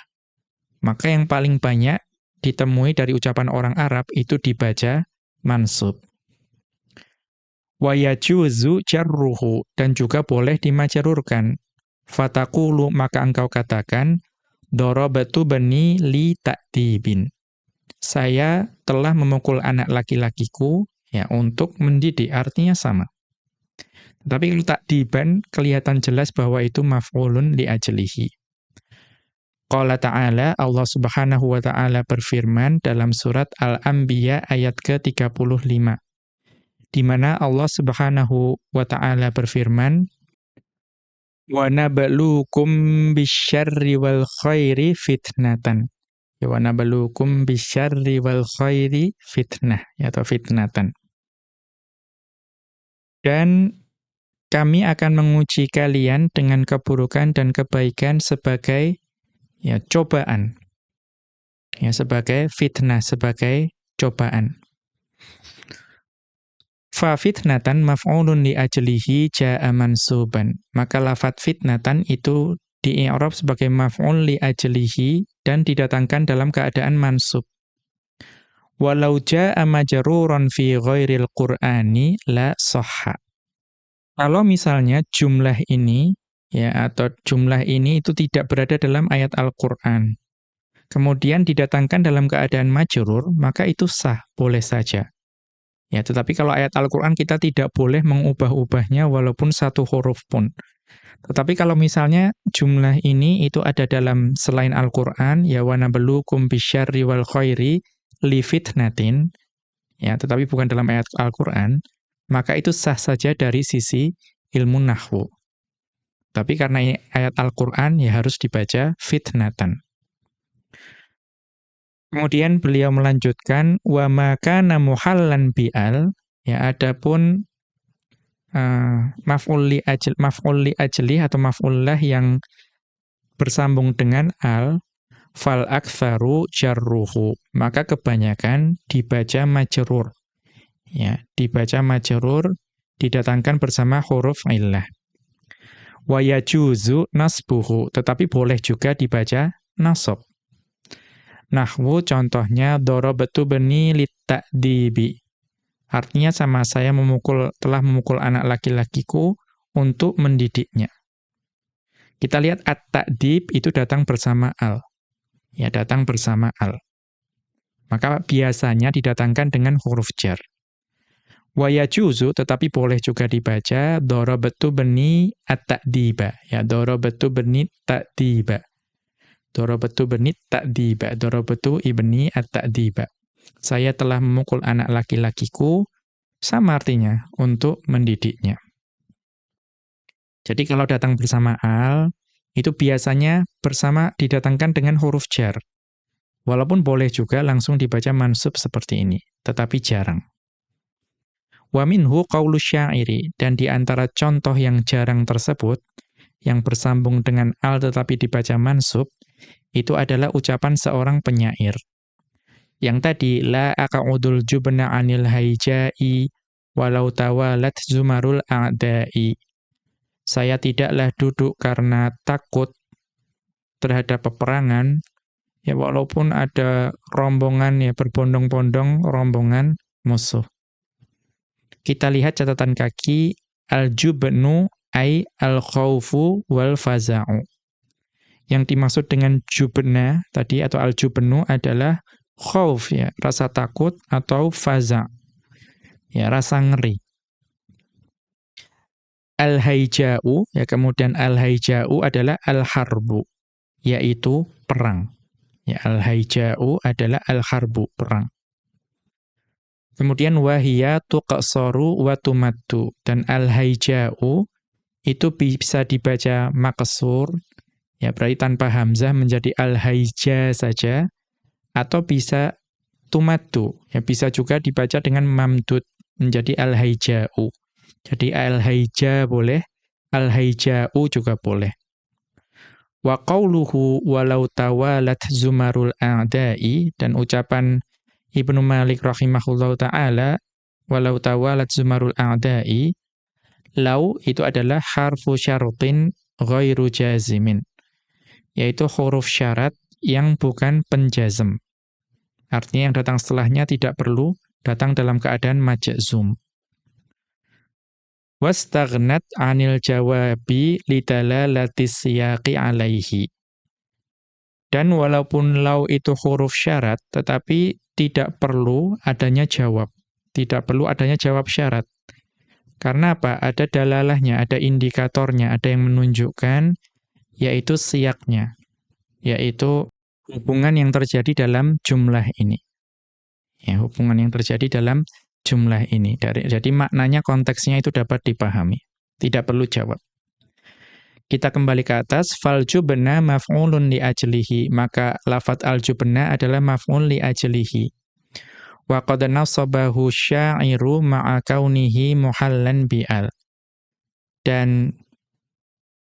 Maka yang paling banyak ditemui dari ucapan orang Arab itu dibaca mansub. Wa jarruhu dan juga boleh dimajarurkan. Fatakulu maka engkau katakan darabatu bani li ta'dibin. Saya telah memukul anak laki-lakiku ya untuk mendidik artinya sama. Tapi kalau tak diban kelihatan jelas bahwa itu maf'ulun li ajlihi. Qala ta'ala, Allah subhanahu wa ta'ala berfirman dalam surat Al-Anbiya ayat ke-35. Di mana Allah subhanahu wa ta'ala berfirman, Wa nabluukum bisyarri wal khairi fitnatan. Ya, wa nabluukum bisyarri wal khairi fitnah, ya, atau fitnatan. Dan kami akan menguji kalian dengan keburukan dan kebaikan sebagai ya cobaan. Ya sebagai fitnah, sebagai cobaan. Fa fitnatan maf'ulun li ajlihi ja'a mansuban. Maka lafat fitnatan itu di i'rab sebagai maf'ul li ajlihi dan didatangkan dalam keadaan mansub. Walau ja'a majruran fi ghairil qur'ani la sahha. Kalau misalnya jumlah ini ya atau jumlah ini itu tidak berada dalam ayat Al-Qur'an. Kemudian didatangkan dalam keadaan majrur, maka itu sah, boleh saja. Ya, tetapi kalau ayat Al-Qur'an kita tidak boleh mengubah-ubahnya walaupun satu huruf pun. Tetapi kalau misalnya jumlah ini itu ada dalam selain Al-Qur'an, ya wa nabluukum bisyarri wal khairi li fitnatin, ya, tetapi bukan dalam ayat Al-Qur'an, maka itu sah saja dari sisi ilmu nahwu. Tapi karena ini ayat Al-Quran, ya harus dibaca fitnatan. Kemudian beliau melanjutkan, wa makana muhallan bi'al, ya adapun uh, maf'ul li ajl maf'ul li ajli atau maf'ullah yang bersambung dengan al fal aktsaru jarruhu maka kebanyakan dibaca majrur ya dibaca majrur didatangkan bersama huruf illah wa yajuzu nasbuhu, tetapi boleh juga dibaca nasab. Nahwu contohnya darabatu bani lita'dibi. Artinya sama saya memukul telah memukul anak laki-lakiku untuk mendidiknya. Kita lihat at-ta'dib itu datang bersama al. Ya, datang bersama al. Maka biasanya didatangkan dengan huruf jar. Wa yajuzu tetapi boleh juga dibaca darabatu bani at-ta'diba. Ya, darabatu bani ta'diba. Darabatu bani ta'diba. Darabatu ibni at-ta'diba. Saya telah memukul anak laki-lakiku sama artinya untuk mendidiknya. Jadi kalau datang bersama al itu biasanya bersama didatangkan dengan huruf jar. Walaupun boleh juga langsung dibaca mansub seperti ini, tetapi jarang. Wa minhu qawlu syairi, dan di antara contoh yang jarang tersebut, yang bersambung dengan al tetapi dibaca mansub, itu adalah ucapan seorang penyair. Yang tadi, la aqa'udul jubna anil haijai, walau tawalat zumarul a'dai. Saya tidaklah duduk karena takut terhadap peperangan, ya walaupun ada rombongan ya berbondong-bondong rombongan musuh. Kita lihat catatan kaki al-jubnu ay al-khawfu wal faza'u. Yang dimaksud dengan jubna tadi atau al-jubnu adalah khauf ya, rasa takut atau faza. Ya, rasa ngeri. Al-haija'u ya kemudian al-haija'u adalah al-harbu yaitu perang. Ya, al-haija'u adalah al-harbu, perang. Kemudian wahia tuqsaru wa tumattu dan al-haija'u itu bisa dibaca maksur ya berarti tanpa hamzah menjadi al-haija saja atau bisa tumattu ya bisa juga dibaca dengan mamdud menjadi al-haija'u. Jadi al-haija boleh, al-haija'u juga boleh. Wa qawluhu walau tawalat zumarul a'da'i dan ucapan Ibnu Malik rahimahullahu taala walau tawalat zumarul a'da'i lau itu adalah harfu syartin ghairu jazimin yaitu huruf syarat yang bukan penjazm. Artinya yang datang setelahnya tidak perlu datang dalam keadaan majzum. Wastaghnat 'anil jawabi lidalalati siyaqi 'alaihi. Dan walaupun lau itu huruf syarat, tetapi tidak perlu adanya jawab. Tidak perlu adanya jawab syarat. Karena apa? Ada dalalahnya, ada indikatornya, ada yang menunjukkan, yaitu siaknya. Yaitu hubungan yang terjadi dalam jumlah ini. Ya, hubungan yang terjadi dalam jumlah ini. Jadi maknanya konteksnya itu dapat dipahami. Tidak perlu jawab. Kita kembali ke atas. Faljubna maf'ulun li ajlihi. Maka lafat aljubna adalah maf'ul li ajlihi. Wa qad nasabahu sya'iru ma'a kaunihi muhallan bi'al. Dan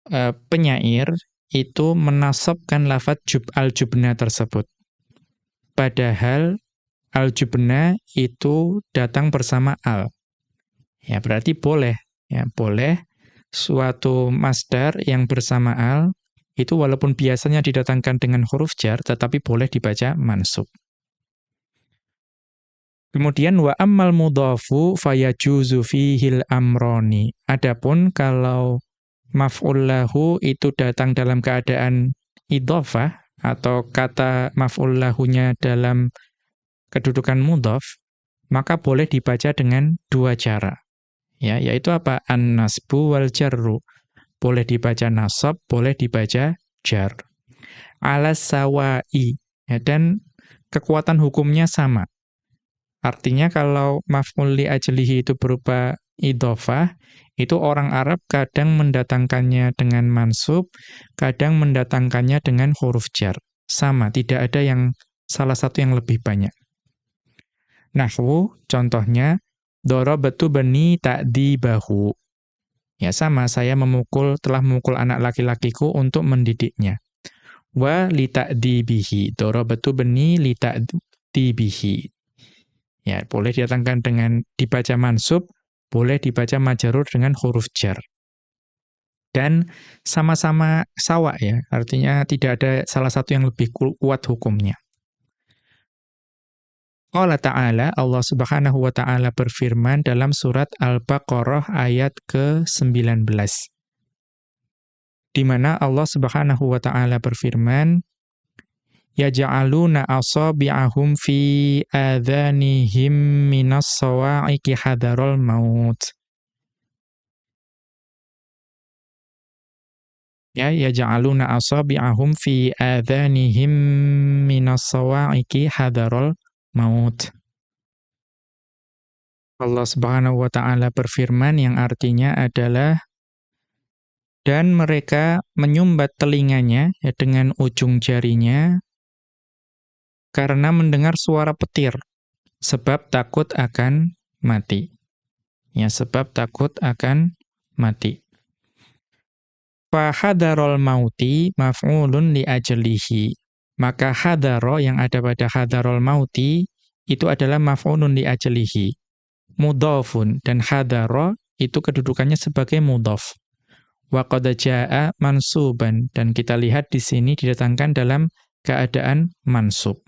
e, penyair itu menasabkan lafat jub al-jubna tersebut. Padahal al-jubna itu datang bersama al. Ya, berarti boleh. Ya, boleh suatu masdar yang bersama al itu walaupun biasanya didatangkan dengan huruf jar tetapi boleh dibaca mansub. Kemudian wa ammal mudhafu fayajuzu fihil amroni. Adapun kalau maf'ul lahu itu datang dalam keadaan idhofah atau kata maf'ul lahunya dalam kedudukan mudhaf, maka boleh dibaca dengan dua cara. Ya, yaitu apa? An-nasbu wal jarru. Boleh dibaca nasab, boleh dibaca jar. Ala sawa'i. Ya, dan kekuatan hukumnya sama. Artinya kalau maf'ul li ajlihi itu berupa idhofah, itu orang Arab kadang mendatangkannya dengan mansub, kadang mendatangkannya dengan huruf jar. Sama, tidak ada yang salah satu yang lebih banyak. Nahwu, contohnya, Dorobatu bani bahu. Ya sama, saya memukul, telah memukul anak laki-lakiku untuk mendidiknya. Wa li ta'dibihi. Dorobatu bani li ta'dibihi. Ya, boleh didatangkan dengan dibaca mansub, boleh dibaca majarur dengan huruf jar. Dan sama-sama sawa ya, artinya tidak ada salah satu yang lebih kuat hukumnya. Allah Ta'ala, Allah Subhanahu wa Ta'ala berfirman dalam surat Al-Baqarah ayat ke-19. Di mana Allah Subhanahu wa Ta'ala berfirman, Yaj'aluna asabi'ahum fi adhanihim minas sawa'iqi hadarul maut. Ya, yaj'aluna asabi'ahum fi adhanihim minas sawa'iqi hadarul maut. Allah Subhanahu wa taala berfirman yang artinya adalah dan mereka menyumbat telinganya ya, dengan ujung jarinya karena mendengar suara petir sebab takut akan mati. Ya, sebab takut akan mati. Fahadarul mauti maf'ulun li ajlihi. Maka hadaro yang ada pada hadarol mauti itu adalah maf'unun li ajlihi. Mudhafun dan hadaro itu kedudukannya sebagai mudhaf. Wa qad jaa mansuban dan kita lihat di sini didatangkan dalam keadaan mansub.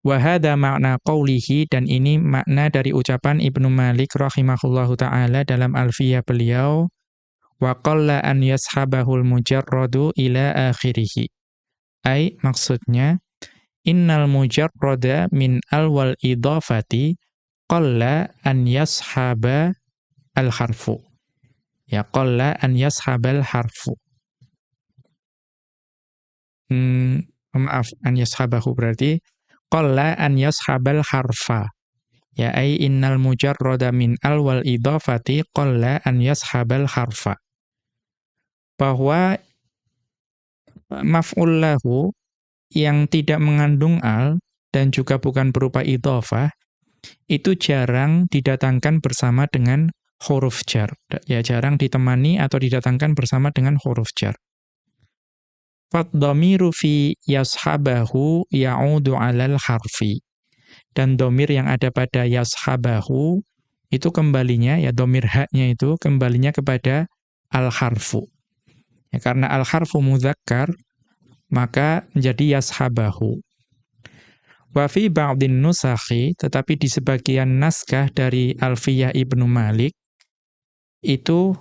Wa hadha makna qawlihi dan ini makna dari ucapan Ibnu Malik rahimahullahu taala dalam Alfiyah beliau wa qalla an yashabahul mujarradu ila akhirih. Ai maksudnya innal mujarrada min al wal idhafati qalla an yashaba al harfu. Ya qalla an yashabal harfu. Hmm, maaf, an yashabahu berarti qalla an yashabal harfa. Ya ai innal mujarrada min al wal idhafati qalla an yashabal harfa. Bahwa maf'ul lahu yang tidak mengandung al dan juga bukan berupa idhafah itu jarang didatangkan bersama dengan huruf jar. Ya jarang ditemani atau didatangkan bersama dengan huruf jar. Fadhamiru fi yashabahu ya'udu 'alal harfi. Dan domir yang ada pada yashabahu itu kembalinya ya domir haknya itu kembalinya kepada al-harfu. Ya, karena al-harfu mudzakkar maka menjadi yashabahu. Wa fi ba'dhin nusakhi tetapi di sebagian naskah dari Alfiyah Ibnu Malik itu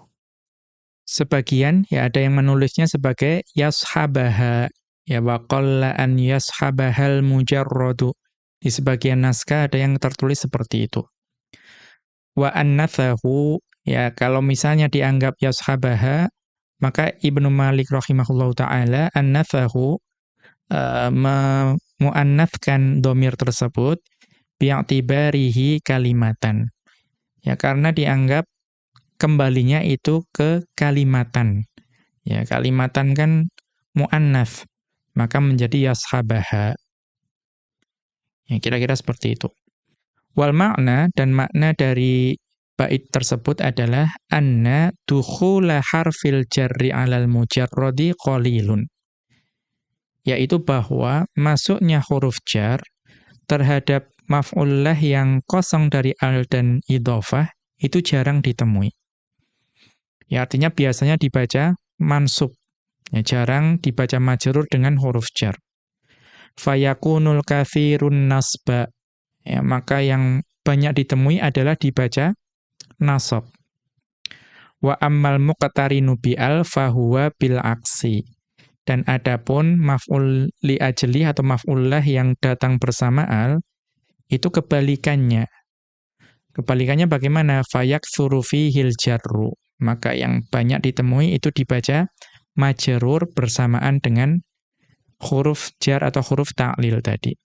sebagian ya ada yang menulisnya sebagai yashabaha. Ya wa an yashabahal mujarradu. Di sebagian naskah ada yang tertulis seperti itu. Wa annathahu ya kalau misalnya dianggap yashabaha maka Ibnu Malik rahimahullahu taala annathahu uh, muannathkan domir tersebut bi'tibarihi kalimatan ya karena dianggap kembalinya itu ke kalimatan. Ya, kalimatan kan muannats, maka menjadi yashabaha. Ya, kira-kira seperti itu. Wal makna dan makna dari bait tersebut adalah anna dukhula harfil jarri 'alal mujarradi qalilun. Yaitu bahwa masuknya huruf jar terhadap maf'ullah yang kosong dari al dan idhofah itu jarang ditemui. Ya artinya biasanya dibaca mansub. Ya, jarang dibaca majrur dengan huruf jar. Fayakunul kathirun nasba. Ya, maka yang banyak ditemui adalah dibaca nasab. Wa ammal muqtarinu bi'al fahuwa bil aksi. Dan adapun maf'ul li ajli atau maf'ullah yang datang bersama al itu kebalikannya. Kebalikannya bagaimana? Fayak surufi hil jarru maka yang banyak ditemui itu dibaca majrur bersamaan dengan huruf jar atau huruf ta'lil tadi.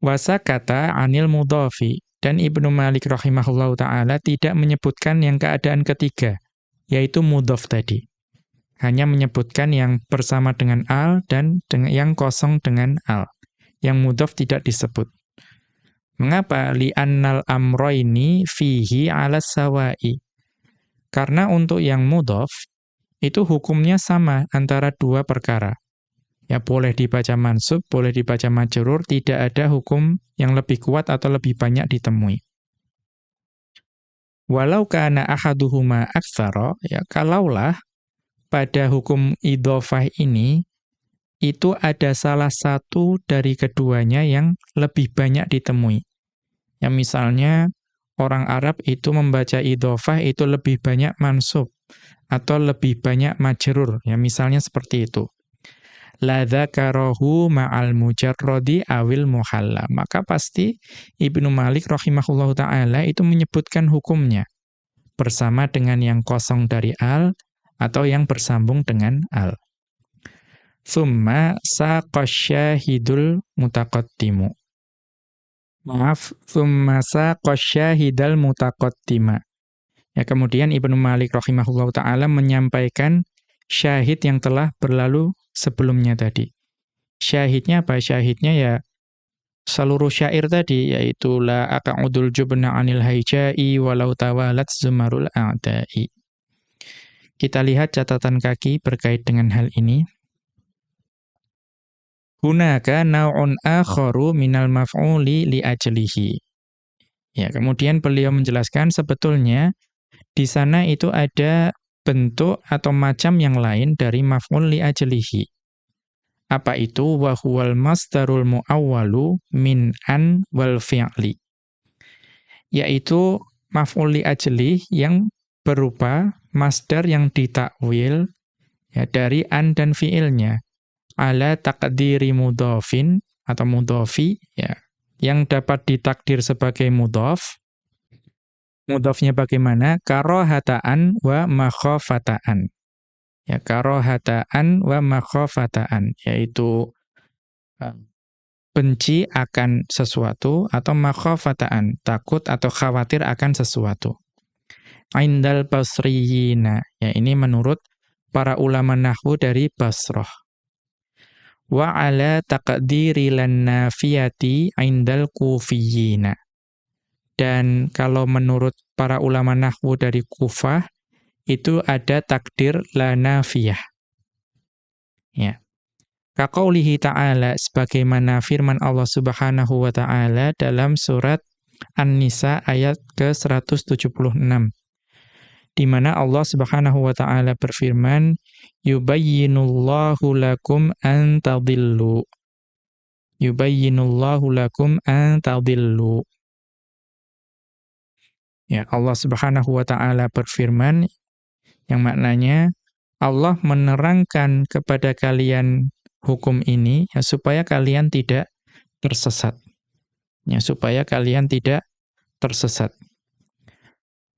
Wasa kata anil mudhafi dan Ibnu Malik rahimahullahu taala tidak menyebutkan yang keadaan ketiga yaitu mudhaf tadi. Hanya menyebutkan yang bersama dengan al dan yang kosong dengan al. Yang mudhaf tidak disebut. Mengapa li'annal amroini fihi 'ala sawa'i? Karena untuk yang mudhof, itu hukumnya sama antara dua perkara. Ya boleh dibaca mansub, boleh dibaca majrur, tidak ada hukum yang lebih kuat atau lebih banyak ditemui. Walau kana ahaduhuma aktsara, ya kalaulah pada hukum idhofah ini itu ada salah satu dari keduanya yang lebih banyak ditemui. Ya misalnya orang Arab itu membaca idhofah itu lebih banyak mansub atau lebih banyak majrur ya misalnya seperti itu la dzakarahu ma'al mujarradi awil muhalla. Maka pasti Ibnu Malik rahimahullahu taala itu menyebutkan hukumnya. Bersama dengan yang kosong dari al atau yang bersambung dengan al. Thumma saqasyahidul mutaqaddimu. Maaf, thummasa qasyahidal mutaqaddima. Ya, kemudian Ibnu Malik rahimahullah taala menyampaikan syahid yang telah berlalu sebelumnya tadi. Syahidnya apa? Syahidnya ya seluruh syair tadi yaitu la aq'udul jubna 'anil haijai walau tawalat zumarul a'da'i. Kita lihat catatan kaki berkait dengan hal ini. Hunaka nau'un akharu minal maf'uli li ajlihi. Ya, kemudian beliau menjelaskan sebetulnya di sana itu ada bentuk atau macam yang lain dari maf'ul li ajlihi. Apa itu? Wa huwal masdarul muawwalu min an wal fi'li. Yaitu maf'ul li ajli yang berupa masdar yang ditakwil ya dari an dan fi'ilnya ala takdiri mudhafin atau mudhafi ya yang dapat ditakdir sebagai mudhaf mudhafnya bagaimana? Karohataan wa makhafataan ya karohataan wa makhafataan yaitu uh, benci akan sesuatu atau makhafataan takut atau khawatir akan sesuatu. Indal basriyina ya ini menurut para ulama nahwu dari Basrah. Wa ala taqdiri lan nafiyati indal kufiyina. Dan kalau menurut para ulama nahwu dari Kufah itu ada takdir la nafiyah. Ya. Kaqaulihi ta'ala sebagaimana firman Allah Subhanahu wa taala dalam surat An-Nisa ayat ke-176 di mana Allah Subhanahu wa taala berfirman yubayyinullahu lakum an tadillu yubayyinullahu lakum an tadillu ya Allah Subhanahu wa taala berfirman yang maknanya Allah menerangkan kepada kalian hukum ini ya supaya kalian tidak tersesat ya supaya kalian tidak tersesat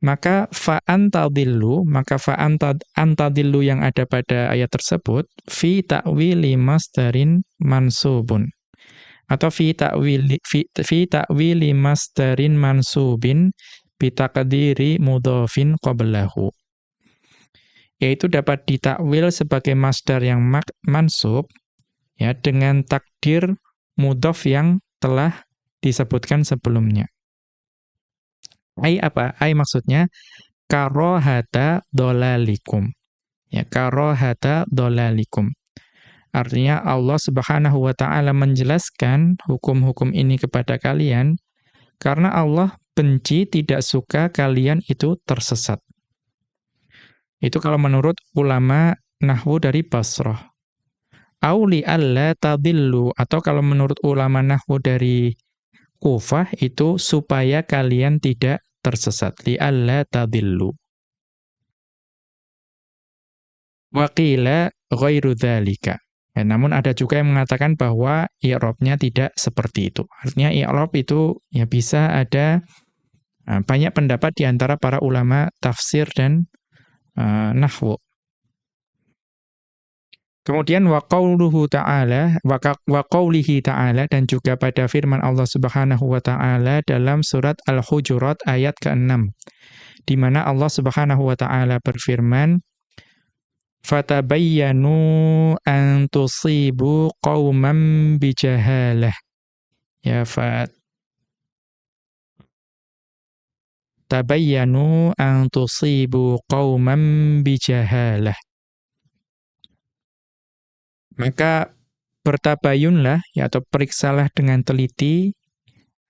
maka fa'antadillu, maka fa'antadillu yang ada pada ayat tersebut, fi ta'wili masdarin mansubun. Atau fi ta'wili, fi, fi ta'wili masdarin mansubin bitaqdiri mudhafin qablahu. Yaitu dapat ditakwil sebagai masdar yang mansub, ya, dengan takdir mudhaf yang telah disebutkan sebelumnya. Ai apa? Ai maksudnya karohata dolalikum. Ya, karohata dolalikum. Artinya Allah Subhanahu wa taala menjelaskan hukum-hukum ini kepada kalian karena Allah benci tidak suka kalian itu tersesat. Itu kalau menurut ulama nahwu dari Basrah. Auli alla tadillu atau kalau menurut ulama nahwu dari Kufah itu supaya kalian tidak tersesat. Li'alla tadillu. Waqila ghairu dhalika. Ya, namun ada juga yang mengatakan bahwa i'rabnya tidak seperti itu. Artinya i'rab itu ya bisa ada banyak pendapat di antara para ulama tafsir dan uh, nahwu. Kemudian wa qauluhu ta'ala wa qaulihi ta'ala dan juga pada firman Allah Subhanahu wa taala dalam surat Al-Hujurat ayat ke-6 di mana Allah Subhanahu wa taala berfirman fatabayyanu an tusibu qauman bijahalah ya fat tabayyanu an tusibu qauman bijahalah maka bertabayunlah ya atau periksalah dengan teliti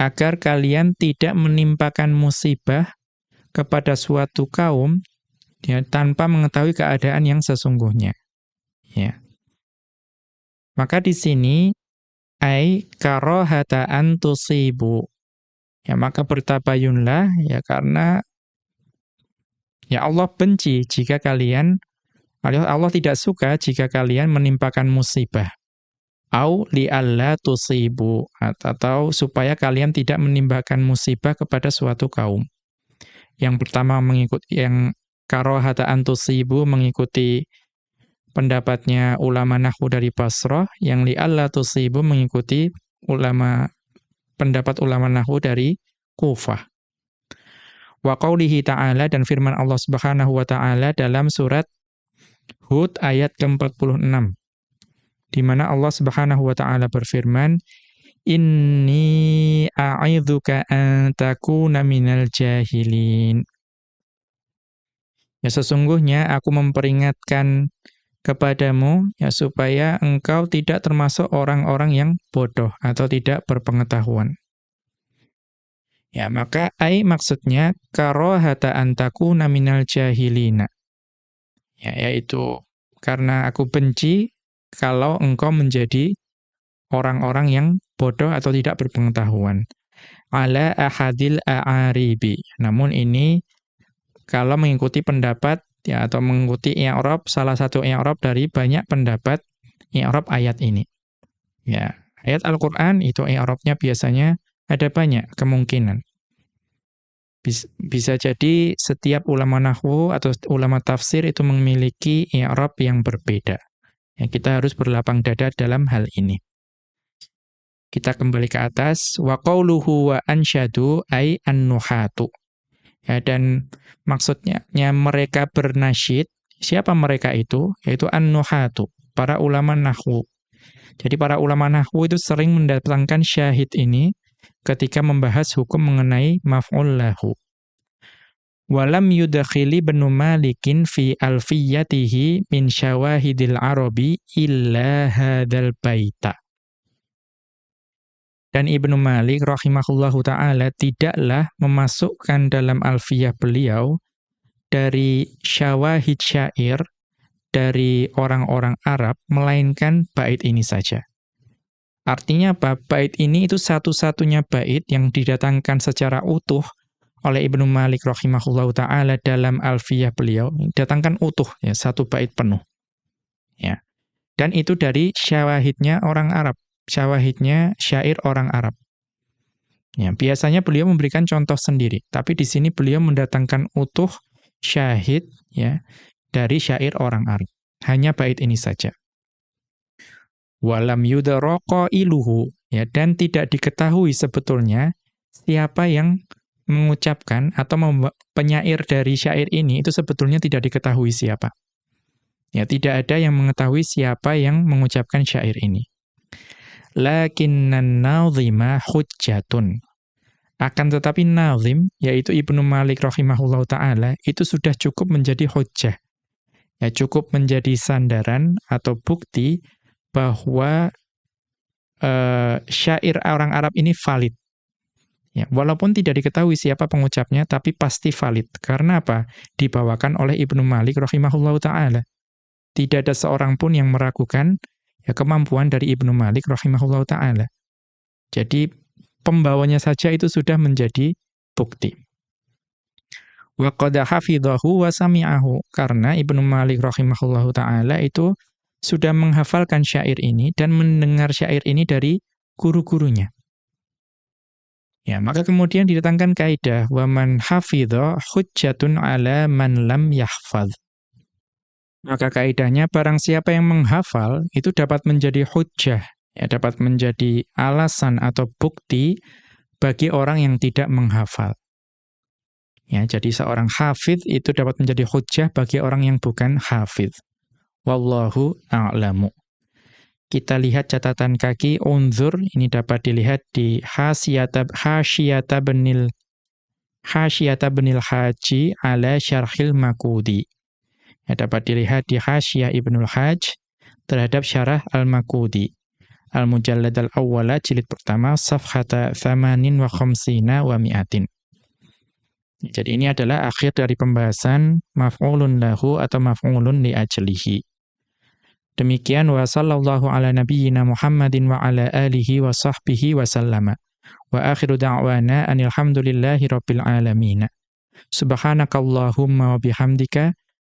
agar kalian tidak menimpakan musibah kepada suatu kaum ya tanpa mengetahui keadaan yang sesungguhnya. Ya. Maka di sini ai karahata antusibu. Ya maka bertabayunlah ya karena ya Allah benci jika kalian Allah tidak suka jika kalian menimpakan musibah. Au li'alla tusibu. Atau supaya kalian tidak menimpakan musibah kepada suatu kaum. Yang pertama mengikuti yang karohata antusibu mengikuti pendapatnya ulama nahwu dari Basrah, yang li'alla tusibu mengikuti ulama pendapat ulama nahwu dari Kufah. Wa qawlihi ta'ala dan firman Allah Subhanahu wa taala dalam surat Hud ayat ke-46 di mana Allah Subhanahu wa taala berfirman Inni a'idzuka an takuna minal jahilin Ya sesungguhnya aku memperingatkan kepadamu ya supaya engkau tidak termasuk orang-orang yang bodoh atau tidak berpengetahuan. Ya, maka ai maksudnya karohata antakuna minal jahilina ya, yaitu karena aku benci kalau engkau menjadi orang-orang yang bodoh atau tidak berpengetahuan. Ala ahadil a'aribi. Namun ini kalau mengikuti pendapat ya atau mengikuti i'rab salah satu i'rab dari banyak pendapat i'rab ayat ini. Ya, ayat Al-Qur'an itu i'rabnya biasanya ada banyak kemungkinan. Bisa jadi setiap ulama nahwu atau ulama tafsir itu memiliki i'rab yang berbeda. Ya, kita harus berlapang dada dalam hal ini. Kita kembali ke atas wa qauluhu wa ansyadu ay an-nuhatu. Ya, dan maksudnya mereka bernasyid, siapa mereka itu? Yaitu an-nuhatu, para ulama nahwu. Jadi para ulama nahwu itu sering mendatangkan syahid ini ketika membahas hukum mengenai maf'ul lahu. Walam yudakhili benu malikin fi alfiyatihi min syawahidil arabi illa hadal baita. Dan Ibnu Malik rahimahullahu ta'ala tidaklah memasukkan dalam alfiyah beliau dari syawahid syair dari orang-orang Arab, melainkan bait ini saja. Artinya apa? Bait ini itu satu-satunya bait yang didatangkan secara utuh oleh Ibnu Malik rahimahullahu taala dalam Alfiyah beliau, datangkan utuh ya, satu bait penuh. Ya. Dan itu dari syawahidnya orang Arab, syawahidnya syair orang Arab. Ya, biasanya beliau memberikan contoh sendiri, tapi di sini beliau mendatangkan utuh syahid ya dari syair orang Arab. Hanya bait ini saja walam yudaroko iluhu ya dan tidak diketahui sebetulnya siapa yang mengucapkan atau penyair dari syair ini itu sebetulnya tidak diketahui siapa. Ya, tidak ada yang mengetahui siapa yang mengucapkan syair ini. Lakinnan nazima hujjatun. Akan tetapi nazim, yaitu Ibnu Malik rahimahullah ta'ala, itu sudah cukup menjadi hujjah. Ya, cukup menjadi sandaran atau bukti bahwa uh, syair orang Arab ini valid. Ya, walaupun tidak diketahui siapa pengucapnya, tapi pasti valid. Karena apa? Dibawakan oleh Ibnu Malik rahimahullahu ta'ala. Tidak ada seorang pun yang meragukan ya, kemampuan dari Ibnu Malik rahimahullahu ta'ala. Jadi, pembawanya saja itu sudah menjadi bukti. Wa qad hafidhahu wa sami'ahu. Karena Ibnu Malik rahimahullahu ta'ala itu sudah menghafalkan syair ini dan mendengar syair ini dari guru-gurunya. Ya, maka kemudian didatangkan kaidah wa man hafidha hujjatun ala man lam yahfaz. Maka kaidahnya barang siapa yang menghafal itu dapat menjadi hujjah, ya dapat menjadi alasan atau bukti bagi orang yang tidak menghafal. Ya, jadi seorang hafid itu dapat menjadi hujjah bagi orang yang bukan hafid. Wallahu a'lamu. Kita lihat catatan kaki unzur ini dapat dilihat di hasiyata hasyiyata benil hasyiyata benil haji ala syarhil makudi. Ya, dapat dilihat di hasyiyah Ibnul Hajj terhadap syarah Al-Makudi. Al-Mujallad al-Awwala jilid pertama safhata thamanin wa khamsina wa mi'atin. Jadi ini adalah akhir dari pembahasan maf'ulun lahu atau maf'ulun li ajlihi. Demikian wa sallallahu ala nabiyyina Muhammadin wa ala alihi wa sahbihi wa sallama. Wa akhiru da'wana anil hamdulillahi rabbil alamin. Subhanakallahumma wa bihamdika